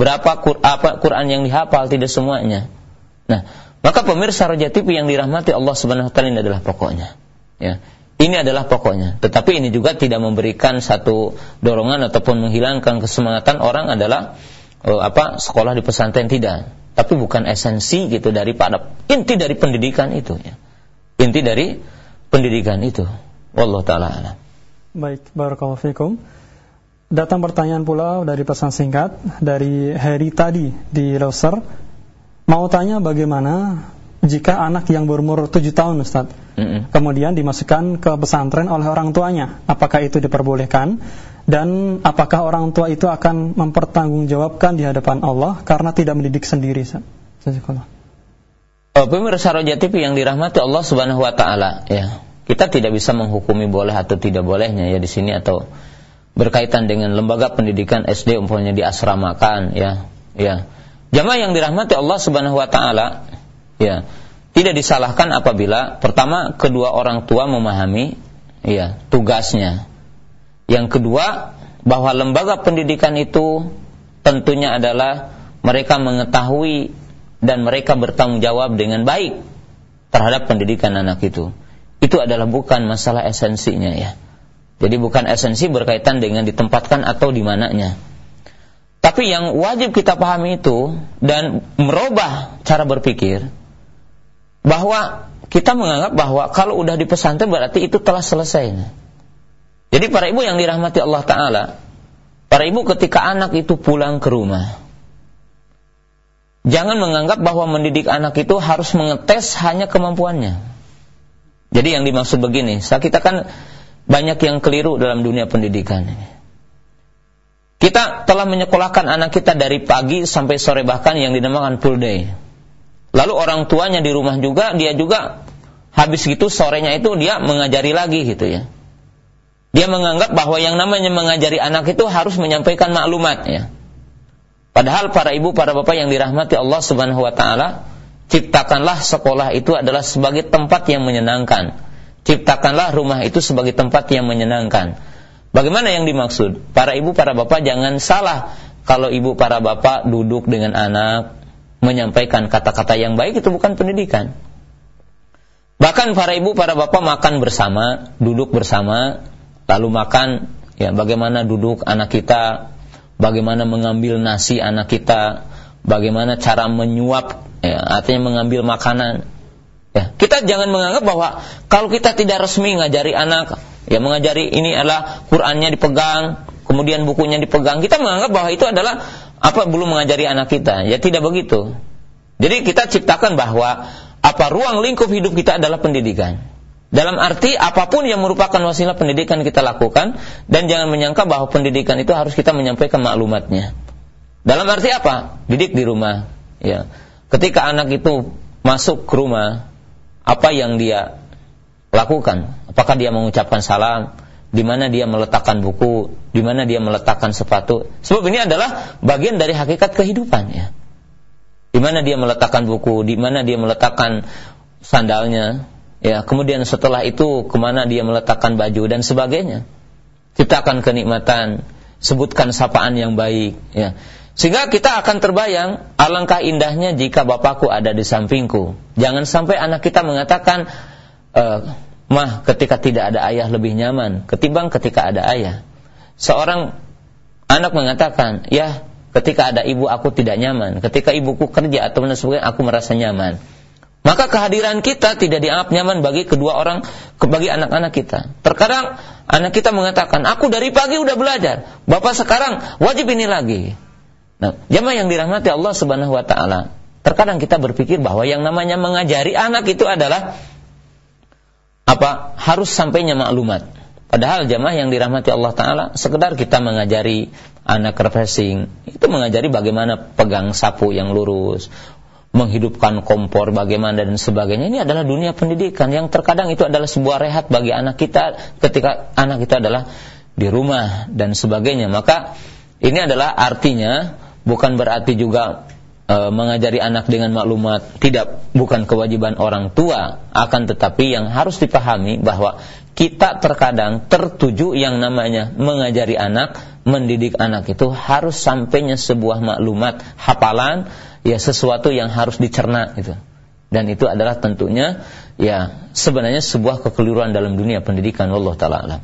S1: berapa Qur apa Quran yang dihafal, tidak semuanya. Nah, maka pemirsa Raja TV yang dirahmati Allah Subhanahu wa taala ini adalah pokoknya. Ya. Ini adalah pokoknya. Tetapi ini juga tidak memberikan satu dorongan ataupun menghilangkan kesemangatan orang adalah uh, apa sekolah di pesantren tidak. Tapi bukan esensi gitu daripada inti dari pendidikan itu ya inti dari pendidikan itu. Wallahu taala.
S2: Baik, barakallahu fikum. Datang pertanyaan pula dari pesan singkat dari Heri tadi di Loser. Mau tanya bagaimana jika anak yang berumur 7 tahun Ustaz mm -hmm. kemudian dimasukkan ke pesantren oleh orang tuanya apakah itu diperbolehkan dan apakah orang tua itu akan mempertanggungjawabkan di hadapan Allah karena tidak mendidik sendiri Ustaz
S1: Oh, pemirsa Roja TV yang dirahmati Allah Subhanahu wa taala, ya. Kita tidak bisa menghukumi boleh atau tidak bolehnya ya di sini atau berkaitan dengan lembaga pendidikan SD umpamanya diasramakan ya. Ya. Jamaah yang dirahmati Allah Subhanahu wa taala, ya. Tidak disalahkan apabila pertama kedua orang tua memahami ya tugasnya. Yang kedua bahwa lembaga pendidikan itu tentunya adalah mereka mengetahui dan mereka bertanggung jawab dengan baik terhadap pendidikan anak itu. Itu adalah bukan masalah esensinya ya. Jadi bukan esensi berkaitan dengan ditempatkan atau di mananya. Tapi yang wajib kita pahami itu dan merubah cara berpikir bahwa kita menganggap bahwa kalau udah di pesantren berarti itu telah selesai. Jadi para ibu yang dirahmati Allah Ta'ala, para ibu ketika anak itu pulang ke rumah, Jangan menganggap bahwa mendidik anak itu harus mengetes hanya kemampuannya. Jadi yang dimaksud begini, kita kan banyak yang keliru dalam dunia pendidikan ini. Kita telah menyekolahkan anak kita dari pagi sampai sore bahkan yang dinamakan full day. Lalu orang tuanya di rumah juga, dia juga habis gitu sorenya itu dia mengajari lagi gitu ya. Dia menganggap bahwa yang namanya mengajari anak itu harus menyampaikan maklumat ya. Padahal para ibu, para bapak yang dirahmati Allah Subhanahu wa taala, ciptakanlah sekolah itu adalah sebagai tempat yang menyenangkan. Ciptakanlah rumah itu sebagai tempat yang menyenangkan. Bagaimana yang dimaksud? Para ibu, para bapak jangan salah kalau ibu para bapak duduk dengan anak menyampaikan kata-kata yang baik itu bukan pendidikan. Bahkan para ibu, para bapak makan bersama, duduk bersama, lalu makan ya bagaimana duduk anak kita bagaimana mengambil nasi anak kita, bagaimana cara menyuap, ya, artinya mengambil makanan. Ya, kita jangan menganggap bahwa kalau kita tidak resmi ngajari anak, ya mengajari ini adalah Qurannya dipegang, kemudian bukunya dipegang, kita menganggap bahwa itu adalah apa belum mengajari anak kita. Ya tidak begitu. Jadi kita ciptakan bahwa apa ruang lingkup hidup kita adalah pendidikan. Dalam arti apa pun yang merupakan wasilah pendidikan kita lakukan dan jangan menyangka bahwa pendidikan itu harus kita menyampaikan maklumatnya. Dalam arti apa? Didik di rumah. Ya. Ketika anak itu masuk ke rumah, apa yang dia lakukan? Apakah dia mengucapkan salam? Di mana dia meletakkan buku? Di mana dia meletakkan sepatu? Sebab ini adalah bagian dari hakikat kehidupan ya. Di mana dia meletakkan buku? Di mana dia meletakkan sandalnya? Ya, kemudian setelah itu ke mana dia meletakkan baju dan sebagainya. Ciptakan kenikmatan, sebutkan sapaan yang baik. Ya. Sehingga kita akan terbayang alangkah indahnya jika bapakku ada di sampingku. Jangan sampai anak kita mengatakan, e, mah ketika tidak ada ayah lebih nyaman ketimbang ketika ada ayah. Seorang anak mengatakan, ya ketika ada ibu aku tidak nyaman, ketika ibuku kerja atau sebagainya aku merasa nyaman maka kehadiran kita tidak dianggap nyaman bagi kedua orang, bagi anak-anak kita. Terkadang anak kita mengatakan, aku dari pagi udah belajar, bapak sekarang wajib ini lagi. Nah, jamaah yang dirahmati Allah Subhanahu Wa Taala, Terkadang kita berpikir bahwa yang namanya mengajari anak itu adalah apa? Harus sampainya maklumat. Padahal jamaah yang dirahmati Allah Ta'ala, sekedar kita mengajari anak refreshing, itu mengajari bagaimana pegang sapu yang lurus, menghidupkan kompor bagaimana dan sebagainya. Ini adalah dunia pendidikan yang terkadang itu adalah sebuah rehat bagi anak kita ketika anak kita adalah di rumah dan sebagainya. Maka ini adalah artinya bukan berarti juga e, mengajari anak dengan maklumat. Tidak bukan kewajiban orang tua. Akan tetapi yang harus dipahami bahwa kita terkadang tertuju yang namanya mengajari anak mendidik anak itu harus sampainya sebuah maklumat hafalan ya sesuatu yang harus dicerna gitu. Dan itu adalah tentunya ya sebenarnya sebuah kekeliruan dalam dunia pendidikan Allah taala.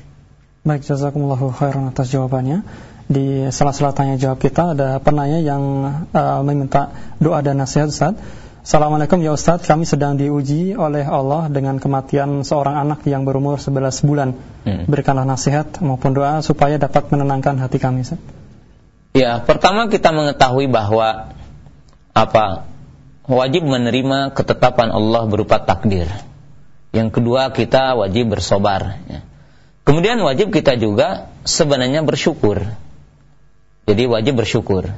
S2: Baik, jazakumullahu khairan atas jawabannya di salah-salah tanya jawab kita ada penanya yang uh, meminta doa dan nasihat Ustaz. Assalamualaikum ya Ustaz, kami sedang diuji oleh Allah dengan kematian seorang anak yang berumur 11 bulan. Hmm. Berikanlah nasihat maupun doa supaya dapat menenangkan hati kami Ustaz.
S1: Ya, pertama kita mengetahui bahwa apa? Wajib menerima ketetapan Allah berupa takdir. Yang kedua kita wajib bersobar ya. Kemudian wajib kita juga sebenarnya bersyukur jadi wajib bersyukur.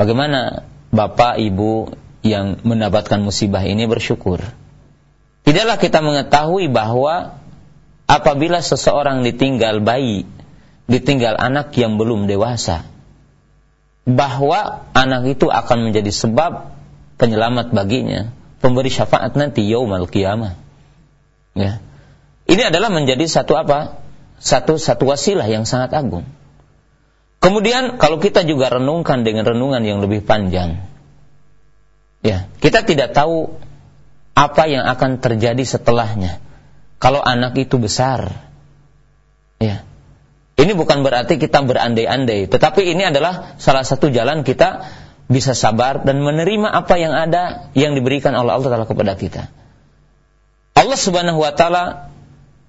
S1: Bagaimana bapak ibu yang mendapatkan musibah ini bersyukur? Tidaklah kita mengetahui bahwa apabila seseorang ditinggal bayi, ditinggal anak yang belum dewasa, bahwa anak itu akan menjadi sebab penyelamat baginya, pemberi syafaat nanti yaumal qiyamah. Ya. Ini adalah menjadi satu apa? Satu satu wasilah yang sangat agung. Kemudian kalau kita juga renungkan dengan renungan yang lebih panjang, ya kita tidak tahu apa yang akan terjadi setelahnya. Kalau anak itu besar, ya ini bukan berarti kita berandai-andai, tetapi ini adalah salah satu jalan kita bisa sabar dan menerima apa yang ada yang diberikan oleh Allah Taala kepada kita. Allah Subhanahu wa taala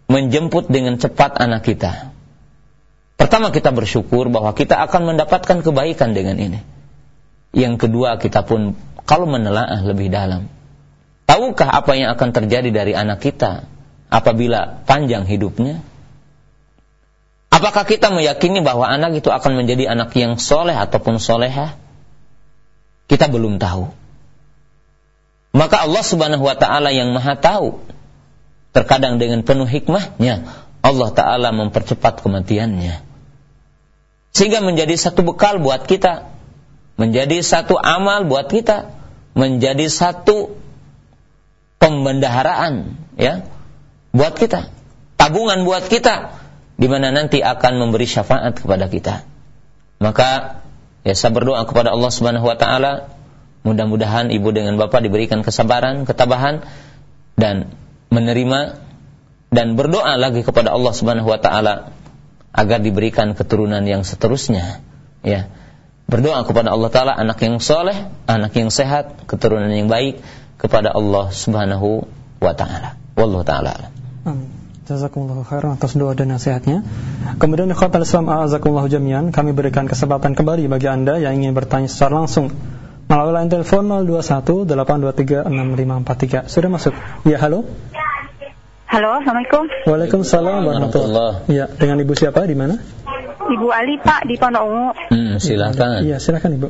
S1: menjemput dengan cepat anak kita. Pertama kita bersyukur bahwa kita akan mendapatkan kebaikan dengan ini. Yang kedua kita pun kalau menelaah lebih dalam. Tahukah apa yang akan terjadi dari anak kita apabila panjang hidupnya? Apakah kita meyakini bahwa anak itu akan menjadi anak yang soleh ataupun soleha? Kita belum tahu. Maka Allah subhanahu wa ta'ala yang maha tahu. Terkadang dengan penuh hikmahnya, Allah ta'ala mempercepat kematiannya sehingga menjadi satu bekal buat kita, menjadi satu amal buat kita, menjadi satu pembendaharaan ya buat kita, tabungan buat kita di mana nanti akan memberi syafaat kepada kita. Maka ya saya berdoa kepada Allah Subhanahu wa taala mudah-mudahan ibu dengan bapak diberikan kesabaran, ketabahan dan menerima dan berdoa lagi kepada Allah Subhanahu wa taala agar diberikan keturunan yang seterusnya ya berdoa kepada Allah taala anak yang soleh anak yang sehat keturunan yang baik kepada Allah Subhanahu wa taala wallahu taala
S2: Jazakumullah khairan atas doa dan nasihatnya. Kemudian ikhwatal Islam a'azakumullah jami'an, kami berikan kesempatan kembali bagi Anda yang ingin bertanya secara langsung melalui line telepon 021 823 6543. Sudah masuk? Ya, halo.
S5: Halo, Assalamualaikum.
S2: Waalaikumsalam warahmatullahi Iya, dengan Ibu siapa di mana?
S5: Ibu Ali, Pak, di Pondok Ungu.
S1: Hmm, silakan.
S2: Iya, silakan Ibu.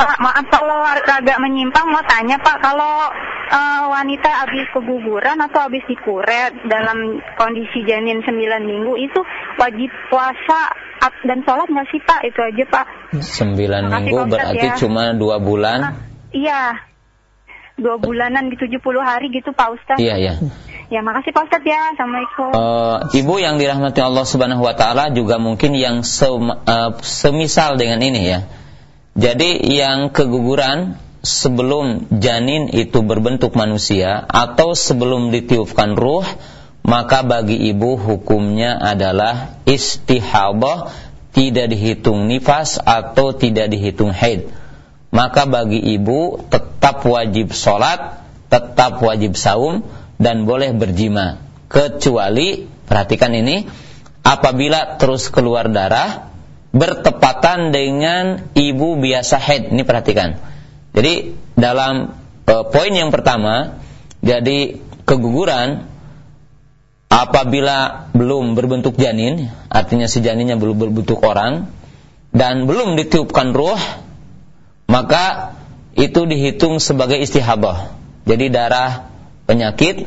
S5: Pak, maaf kalau agak menyimpang mau tanya Pak, kalau uh, wanita habis keguguran atau habis dikuret dalam kondisi janin 9 minggu itu wajib puasa dan sholat nggak sih Pak? Itu aja Pak.
S1: 9 minggu berarti ya. cuma 2 bulan? Uh,
S5: iya. Dua bulanan di 70 hari gitu Pak Ustaz.
S1: Iya, iya.
S5: Ya, makasih Pak Ustadz ya. Assalamualaikum.
S1: Uh, Ibu yang dirahmati Allah Subhanahu wa taala juga mungkin yang se uh, semisal dengan ini ya. Jadi yang keguguran sebelum janin itu berbentuk manusia atau sebelum ditiupkan ruh, maka bagi ibu hukumnya adalah istihabah tidak dihitung nifas atau tidak dihitung haid. Maka bagi ibu tetap wajib sholat, tetap wajib saum, dan boleh berjima. Kecuali perhatikan ini apabila terus keluar darah bertepatan dengan ibu biasa head ini perhatikan. Jadi dalam e, poin yang pertama, jadi keguguran apabila belum berbentuk janin, artinya si janinnya belum berbentuk orang dan belum ditiupkan ruh, maka itu dihitung sebagai istihabah. Jadi darah penyakit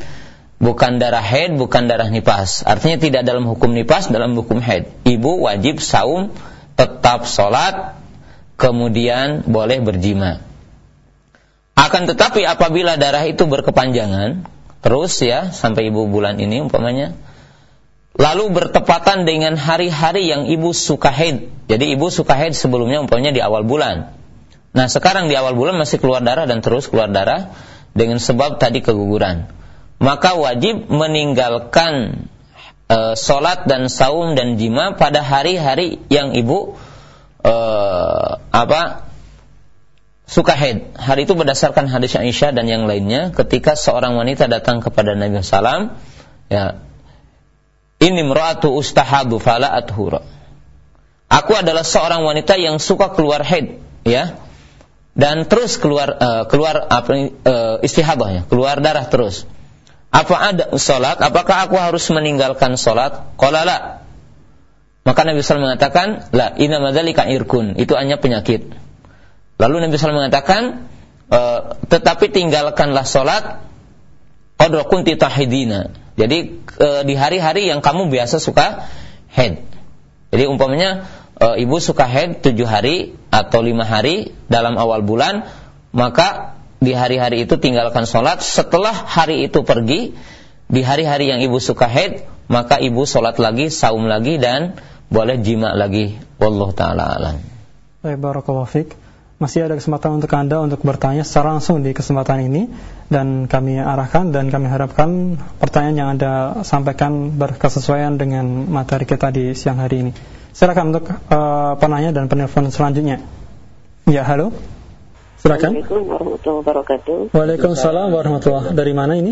S1: bukan darah haid, bukan darah nipas. Artinya tidak dalam hukum nipas, dalam hukum haid. Ibu wajib saum, tetap sholat, kemudian boleh berjima. Akan tetapi apabila darah itu berkepanjangan, terus ya sampai ibu bulan ini umpamanya, lalu bertepatan dengan hari-hari yang ibu suka haid. Jadi ibu suka haid sebelumnya umpamanya di awal bulan. Nah sekarang di awal bulan masih keluar darah dan terus keluar darah dengan sebab tadi keguguran maka wajib meninggalkan e, solat dan saum dan jima pada hari-hari yang ibu e, apa suka haid. Hari itu berdasarkan hadis Aisyah dan yang lainnya ketika seorang wanita datang kepada Nabi Sallam ya ini meratu ustahadu fala athura. Aku adalah seorang wanita yang suka keluar haid ya dan terus keluar uh, keluar apa uh, istihadah ya, keluar darah terus. Apa ada sholat? Apakah aku harus meninggalkan sholat? Qala la. Maka Nabi SAW mengatakan, la ina madzalika irkun. Itu hanya penyakit. Lalu Nabi SAW mengatakan, e, tetapi tinggalkanlah sholat qadra kunti tahidina. Jadi e, di hari-hari yang kamu biasa suka head. Jadi umpamanya e, ibu suka head tujuh hari atau lima hari dalam awal bulan, maka di hari-hari itu tinggalkan sholat. Setelah hari itu pergi, di hari-hari yang ibu suka head, maka ibu sholat lagi, saum lagi, dan boleh jima lagi. Wallahu ta'ala alam.
S2: Baik, Barakallahu. Masih ada kesempatan untuk Anda untuk bertanya secara langsung di kesempatan ini dan kami arahkan dan kami harapkan pertanyaan yang Anda sampaikan berkesesuaian dengan materi kita di siang hari ini. Silakan untuk uh, penanya dan penelpon selanjutnya. Ya, halo. Silakan.
S6: Assalamualaikum warahmatullahi wabarakatuh.
S2: Waalaikumsalam warahmatullahi Dari mana ini?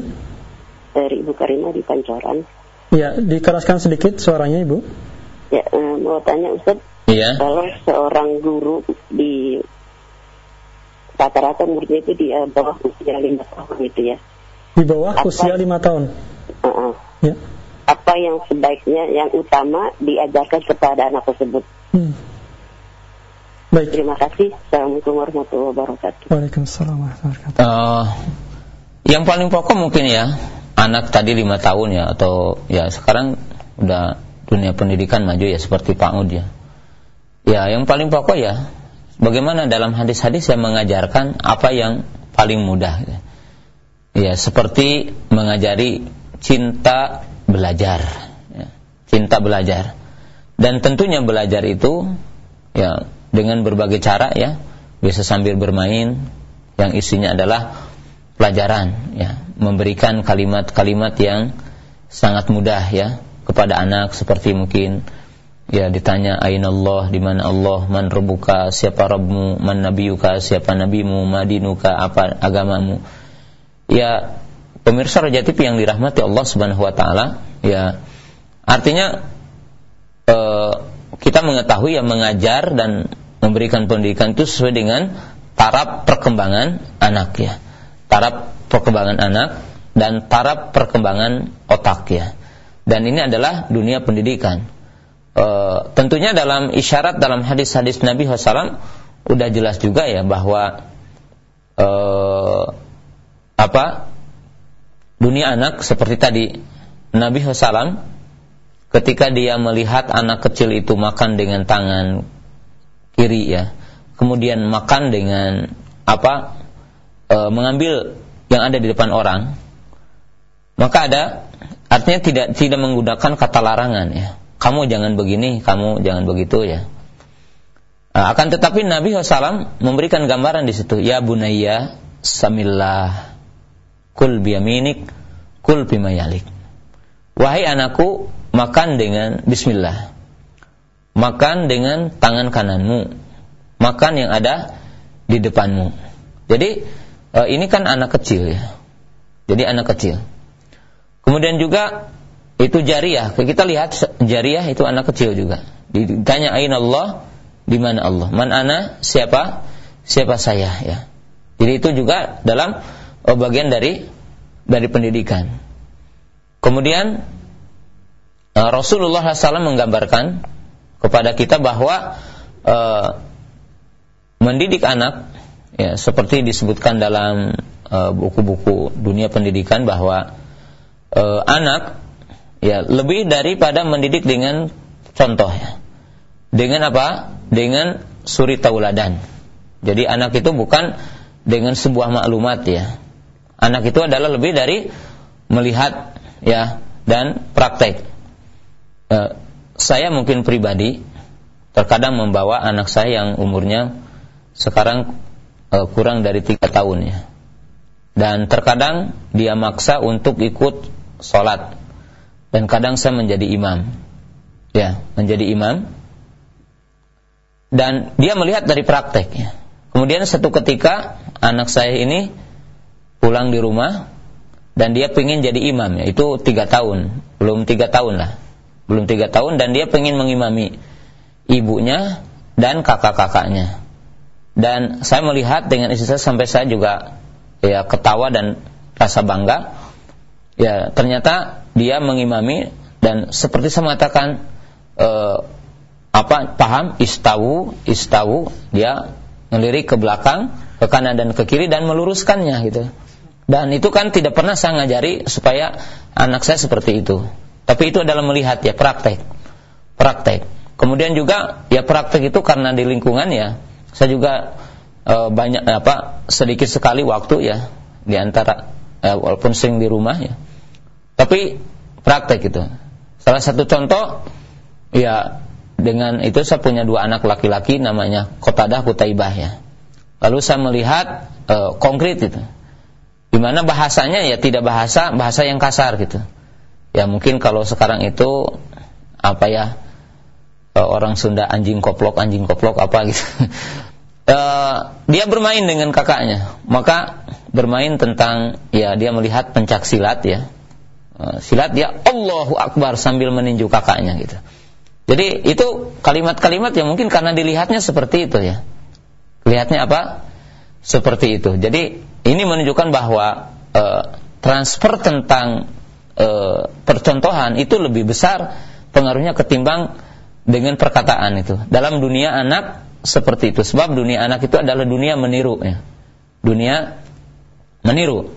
S6: Dari Ibu Karima di Pancoran.
S2: Ya, dikeraskan sedikit suaranya Ibu.
S6: Ya, uh, mau tanya Ustaz.
S1: Iya.
S6: Kalau seorang guru di rata-rata muridnya itu di uh, bawah usia lima tahun gitu ya.
S2: Di bawah apa, usia lima tahun.
S6: Uh -uh. Ya. Apa yang sebaiknya, yang utama diajarkan kepada anak tersebut? Hmm.
S2: Baik.
S6: Terima kasih. Assalamualaikum warahmatullahi wabarakatuh.
S2: Waalaikumsalam warahmatullahi wabarakatuh.
S1: Uh, yang paling pokok mungkin ya anak tadi lima tahun ya atau ya sekarang udah dunia pendidikan maju ya seperti Pak Ud ya. Ya yang paling pokok ya bagaimana dalam hadis-hadis yang mengajarkan apa yang paling mudah. Ya, ya seperti mengajari cinta belajar, ya, cinta belajar. Dan tentunya belajar itu ya dengan berbagai cara ya. Bisa sambil bermain yang isinya adalah pelajaran ya. Memberikan kalimat-kalimat yang sangat mudah ya kepada anak seperti mungkin ya ditanya Allah? Di mana Allah? Man siapa rabbmu? Man nabiyuka? Siapa nabimu? Madinuka? Apa agamamu? Ya pemirsa Raja TV yang dirahmati Allah Subhanahu wa taala ya artinya eh, kita mengetahui yang mengajar dan memberikan pendidikan itu sesuai dengan taraf perkembangan anak ya. Taraf perkembangan anak dan taraf perkembangan otak ya. Dan ini adalah dunia pendidikan. E, tentunya dalam isyarat dalam hadis-hadis Nabi SAW udah jelas juga ya bahwa e, apa dunia anak seperti tadi Nabi SAW ketika dia melihat anak kecil itu makan dengan tangan kiri ya, kemudian makan dengan apa e, mengambil yang ada di depan orang, maka ada artinya tidak tidak menggunakan kata larangan ya. Kamu jangan begini, kamu jangan begitu ya. Akan tetapi Nabi SAW memberikan gambaran di situ, ya bunaya samillah kul biyaminik kul bimayalik. Wahai anakku, makan dengan bismillah. Makan dengan tangan kananmu. Makan yang ada di depanmu. Jadi e, ini kan anak kecil ya. Jadi anak kecil. Kemudian juga itu jariah. Kita lihat jariah itu anak kecil juga. Ditanya ain Allah, di mana Allah? Man ana? Siapa? Siapa saya ya. Jadi itu juga dalam uh, bagian dari dari pendidikan. Kemudian uh, Rasulullah SAW menggambarkan kepada kita bahwa uh, mendidik anak ya seperti disebutkan dalam buku-buku uh, dunia pendidikan bahwa uh, anak ya lebih daripada mendidik dengan contoh ya. Dengan apa? Dengan suri tauladan. Jadi anak itu bukan dengan sebuah maklumat ya. Anak itu adalah lebih dari melihat ya dan praktek. Uh, saya mungkin pribadi terkadang membawa anak saya yang umurnya sekarang uh, kurang dari tiga tahun ya. Dan terkadang dia maksa untuk ikut sholat dan kadang saya menjadi imam ya menjadi imam dan dia melihat dari prakteknya kemudian satu ketika anak saya ini pulang di rumah dan dia pengen jadi imam. Ya itu tiga tahun. Belum tiga tahun lah. Belum tiga tahun dan dia pengen mengimami ibunya dan kakak-kakaknya. Dan saya melihat dengan istri saya sampai saya juga ya ketawa dan rasa bangga. Ya ternyata dia mengimami dan seperti saya mengatakan eh, apa paham istawu istawu dia ngelirik ke belakang ke kanan dan ke kiri dan meluruskannya gitu dan itu kan tidak pernah saya ngajari supaya anak saya seperti itu tapi itu adalah melihat ya praktek praktek kemudian juga ya praktek itu karena di lingkungan ya saya juga e, banyak apa sedikit sekali waktu ya di antara e, walaupun sering di rumah ya tapi praktek itu. Salah satu contoh ya dengan itu saya punya dua anak laki-laki namanya Kotadah Kutaibah ya. Lalu saya melihat e, konkret itu. Di mana bahasanya ya tidak bahasa bahasa yang kasar gitu. Ya mungkin kalau sekarang itu apa ya e, orang Sunda anjing koplok anjing koplok apa gitu. [LAUGHS] e, dia bermain dengan kakaknya, maka bermain tentang ya dia melihat pencak silat ya Eh, silat dia Allahu Akbar sambil meninju kakaknya gitu. Jadi itu kalimat-kalimat yang mungkin karena dilihatnya seperti itu ya. Lihatnya apa? Seperti itu. Jadi ini menunjukkan bahwa e, transfer tentang e, percontohan itu lebih besar pengaruhnya ketimbang dengan perkataan itu. Dalam dunia anak seperti itu. Sebab dunia anak itu adalah dunia meniru ya. Dunia meniru.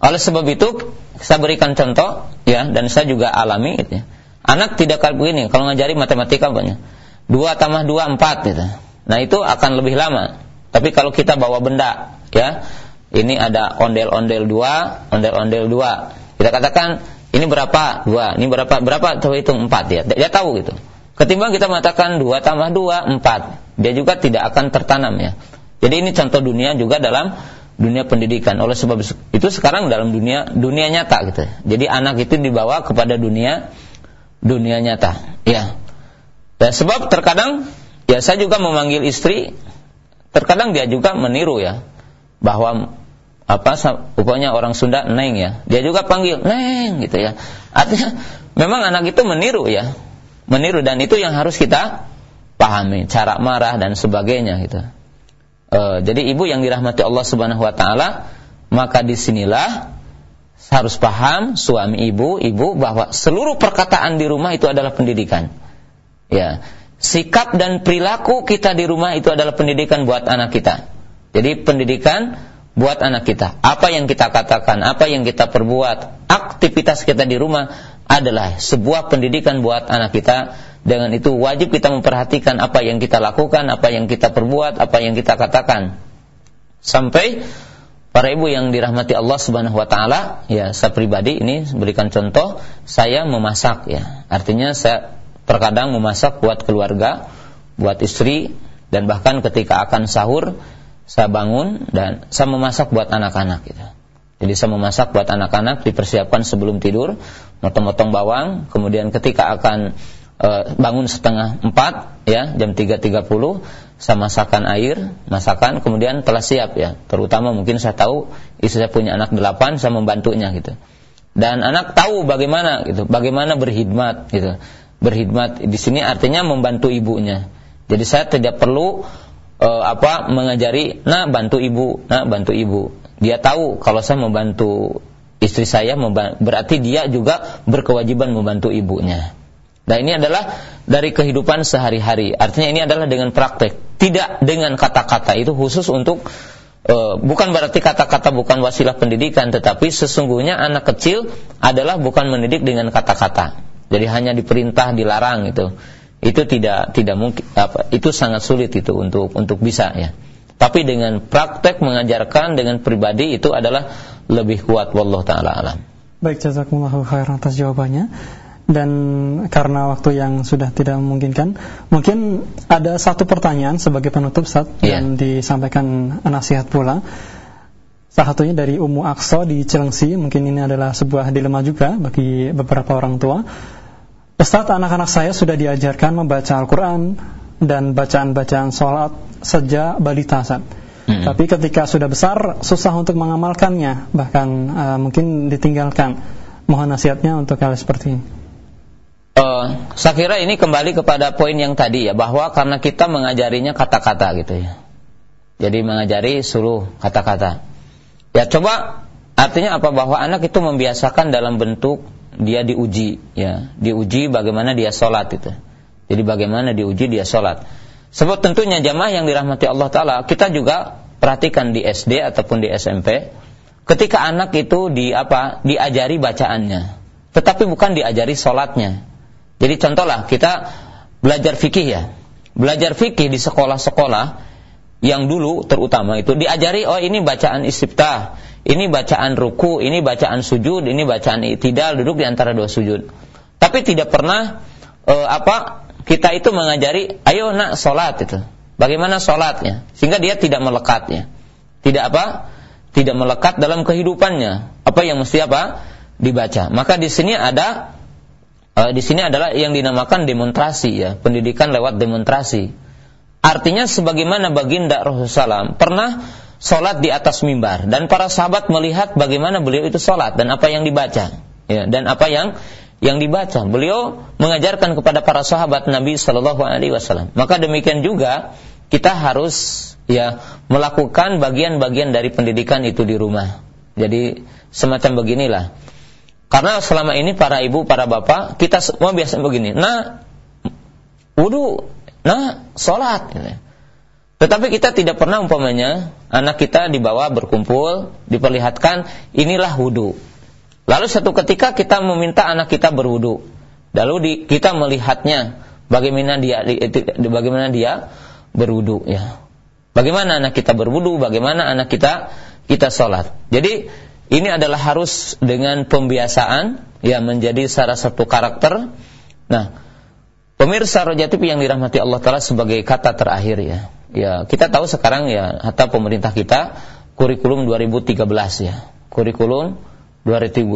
S1: Oleh sebab itu saya berikan contoh ya dan saya juga alami gitu ya. Anak tidak kayak begini kalau ngajari matematika banyak. Dua tambah dua empat gitu. Nah itu akan lebih lama. Tapi kalau kita bawa benda ya, ini ada ondel-ondel dua, ondel-ondel dua. Kita katakan ini berapa dua, ini berapa berapa itu empat ya. Dia tahu gitu. Ketimbang kita mengatakan dua tambah dua empat, dia juga tidak akan tertanam ya. Jadi ini contoh dunia juga dalam dunia pendidikan. Oleh sebab itu sekarang dalam dunia dunia nyata gitu. Jadi anak itu dibawa kepada dunia dunia nyata. Ya. Dan sebab terkadang ya saya juga memanggil istri terkadang dia juga meniru ya bahwa apa pokoknya orang Sunda neng ya. Dia juga panggil neng gitu ya. Artinya memang anak itu meniru ya. Meniru dan itu yang harus kita pahami cara marah dan sebagainya gitu. E, jadi ibu yang dirahmati Allah Subhanahu wa taala, maka di sinilah harus paham suami ibu, ibu bahwa seluruh perkataan di rumah itu adalah pendidikan. Ya, sikap dan perilaku kita di rumah itu adalah pendidikan buat anak kita. Jadi pendidikan buat anak kita. Apa yang kita katakan, apa yang kita perbuat, aktivitas kita di rumah adalah sebuah pendidikan buat anak kita dengan itu wajib kita memperhatikan apa yang kita lakukan, apa yang kita perbuat, apa yang kita katakan. Sampai para ibu yang dirahmati Allah Subhanahu wa taala, ya saya pribadi ini berikan contoh, saya memasak ya. Artinya saya terkadang memasak buat keluarga, buat istri dan bahkan ketika akan sahur saya bangun dan saya memasak buat anak-anak gitu. Jadi saya memasak buat anak-anak dipersiapkan sebelum tidur, motong-motong bawang, kemudian ketika akan Eh, bangun setengah empat ya jam tiga tiga puluh saya masakkan air masakan kemudian telah siap ya. Terutama mungkin saya tahu istri saya punya anak delapan saya membantunya gitu. Dan anak tahu bagaimana gitu bagaimana berkhidmat gitu berkhidmat di sini artinya membantu ibunya jadi saya tidak perlu uh, apa mengajari, nah bantu ibu, nah bantu ibu. Dia tahu kalau saya membantu istri saya berarti dia juga berkewajiban membantu ibunya. Nah ini adalah dari kehidupan sehari-hari. Artinya ini adalah dengan praktek, tidak dengan kata-kata. Itu khusus untuk uh, bukan berarti kata-kata bukan wasilah pendidikan, tetapi sesungguhnya anak kecil adalah bukan mendidik dengan kata-kata. Jadi hanya diperintah, dilarang itu. Itu tidak tidak mungkin apa itu sangat sulit itu untuk untuk bisa ya. Tapi dengan praktek mengajarkan dengan pribadi itu adalah lebih kuat wallahu taala alam.
S2: Baik jazakumullah khairan atas jawabannya dan karena waktu yang sudah tidak memungkinkan, mungkin ada satu pertanyaan sebagai penutup saat yeah. yang disampaikan nasihat pula. Salah satunya dari Umu Akso di Cilengsi, mungkin ini adalah sebuah dilema juga bagi beberapa orang tua. Ustaz, anak-anak saya sudah diajarkan membaca Al-Quran dan bacaan-bacaan sholat sejak balita saat. -hmm. Tapi ketika sudah besar, susah untuk mengamalkannya, bahkan uh, mungkin ditinggalkan. Mohon nasihatnya untuk hal seperti ini
S1: uh, saya kira ini kembali kepada poin yang tadi ya bahwa karena kita mengajarinya kata-kata gitu ya. Jadi mengajari suruh kata-kata. Ya coba artinya apa bahwa anak itu membiasakan dalam bentuk dia diuji ya, diuji bagaimana dia sholat itu. Jadi bagaimana diuji dia sholat. Sebab tentunya jamaah yang dirahmati Allah Taala kita juga perhatikan di SD ataupun di SMP ketika anak itu di apa diajari bacaannya tetapi bukan diajari sholatnya jadi contohlah kita belajar fikih ya. Belajar fikih di sekolah-sekolah yang dulu terutama itu diajari oh ini bacaan istiftah, ini bacaan ruku, ini bacaan sujud, ini bacaan itidal duduk di antara dua sujud. Tapi tidak pernah uh, apa kita itu mengajari ayo nak salat itu. Bagaimana salatnya sehingga dia tidak melekatnya. Tidak apa? Tidak melekat dalam kehidupannya. Apa yang mesti apa? dibaca. Maka di sini ada uh, di sini adalah yang dinamakan demonstrasi ya, pendidikan lewat demonstrasi. Artinya sebagaimana baginda Rasulullah SAW pernah sholat di atas mimbar dan para sahabat melihat bagaimana beliau itu sholat dan apa yang dibaca ya, dan apa yang yang dibaca. Beliau mengajarkan kepada para sahabat Nabi Shallallahu Alaihi Wasallam. Maka demikian juga kita harus ya melakukan bagian-bagian dari pendidikan itu di rumah. Jadi semacam beginilah karena selama ini para ibu, para bapak, kita semua biasa begini. Nah, wudhu, nah, sholat. Gitu. Tetapi kita tidak pernah umpamanya anak kita dibawa berkumpul, diperlihatkan inilah wudhu. Lalu satu ketika kita meminta anak kita berwudhu. Lalu di, kita melihatnya bagaimana dia di, bagaimana dia berwudhu ya. Bagaimana anak kita berwudhu, bagaimana anak kita kita sholat. Jadi ini adalah harus dengan pembiasaan ya menjadi salah satu karakter. Nah, pemirsa Rojatip yang dirahmati Allah Taala sebagai kata terakhir ya. Ya, kita tahu sekarang ya hatta pemerintah kita kurikulum 2013 ya. Kurikulum 2013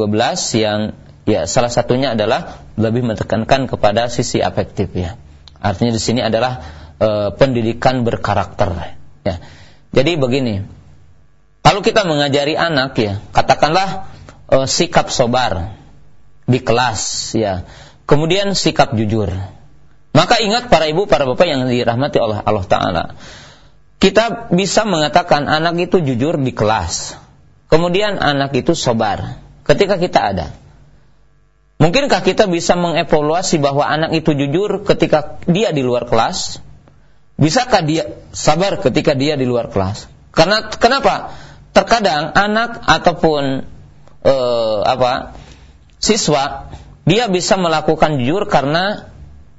S1: yang ya salah satunya adalah lebih menekankan kepada sisi afektif ya. Artinya di sini adalah e, pendidikan berkarakter ya. Jadi begini, kalau kita mengajari anak ya, katakanlah e, sikap sobar di kelas ya. Kemudian sikap jujur. Maka ingat para ibu, para bapak yang dirahmati oleh Allah taala. Kita bisa mengatakan anak itu jujur di kelas. Kemudian anak itu sobar ketika kita ada. Mungkinkah kita bisa mengevaluasi bahwa anak itu jujur ketika dia di luar kelas? Bisakah dia sabar ketika dia di luar kelas? Karena kenapa? terkadang anak ataupun uh, apa siswa dia bisa melakukan jujur karena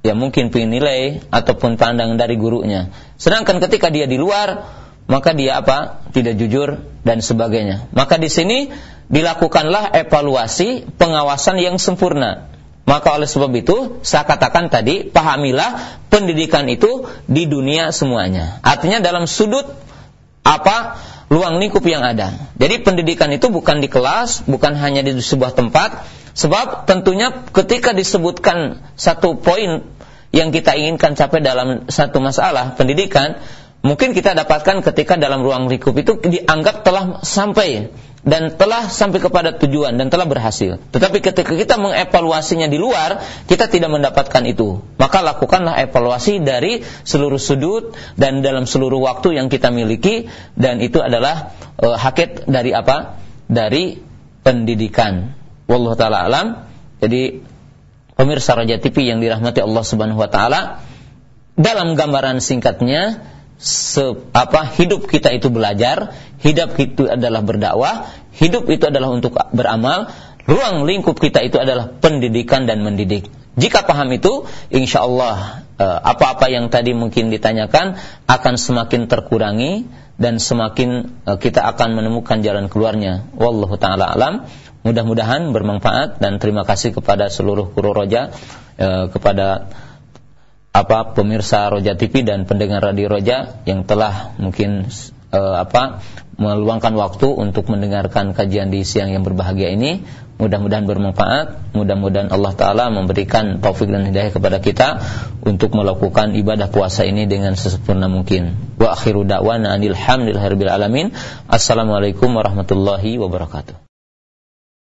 S1: ya mungkin nilai ataupun pandangan dari gurunya. Sedangkan ketika dia di luar maka dia apa? tidak jujur dan sebagainya. Maka di sini dilakukanlah evaluasi pengawasan yang sempurna. Maka oleh sebab itu saya katakan tadi pahamilah pendidikan itu di dunia semuanya. Artinya dalam sudut apa luang lingkup yang ada. Jadi pendidikan itu bukan di kelas, bukan hanya di sebuah tempat, sebab tentunya ketika disebutkan satu poin yang kita inginkan capai dalam satu masalah pendidikan, mungkin kita dapatkan ketika dalam ruang lingkup itu dianggap telah sampai dan telah sampai kepada tujuan dan telah berhasil. Tetapi ketika kita mengevaluasinya di luar, kita tidak mendapatkan itu. Maka lakukanlah evaluasi dari seluruh sudut dan dalam seluruh waktu yang kita miliki dan itu adalah e, hakikat dari apa? Dari pendidikan. Wallahu taala alam. Jadi pemirsa Raja TV yang dirahmati Allah Subhanahu wa taala, dalam gambaran singkatnya se, apa hidup kita itu belajar, hidup itu adalah berdakwah, hidup itu adalah untuk beramal, ruang lingkup kita itu adalah pendidikan dan mendidik. Jika paham itu, insya Allah eh, apa-apa yang tadi mungkin ditanyakan akan semakin terkurangi dan semakin eh, kita akan menemukan jalan keluarnya. Wallahu taala alam. Mudah-mudahan bermanfaat dan terima kasih kepada seluruh kru roja eh, kepada apa pemirsa Roja TV dan pendengar radio Roja yang telah mungkin uh, apa meluangkan waktu untuk mendengarkan kajian di siang yang berbahagia ini. Mudah-mudahan bermanfaat, mudah-mudahan Allah taala memberikan taufik dan hidayah kepada kita untuk melakukan ibadah puasa ini dengan sesempurna mungkin. Wa akhiru da'wana alhamdulillahirabbil alamin. Assalamualaikum warahmatullahi wabarakatuh.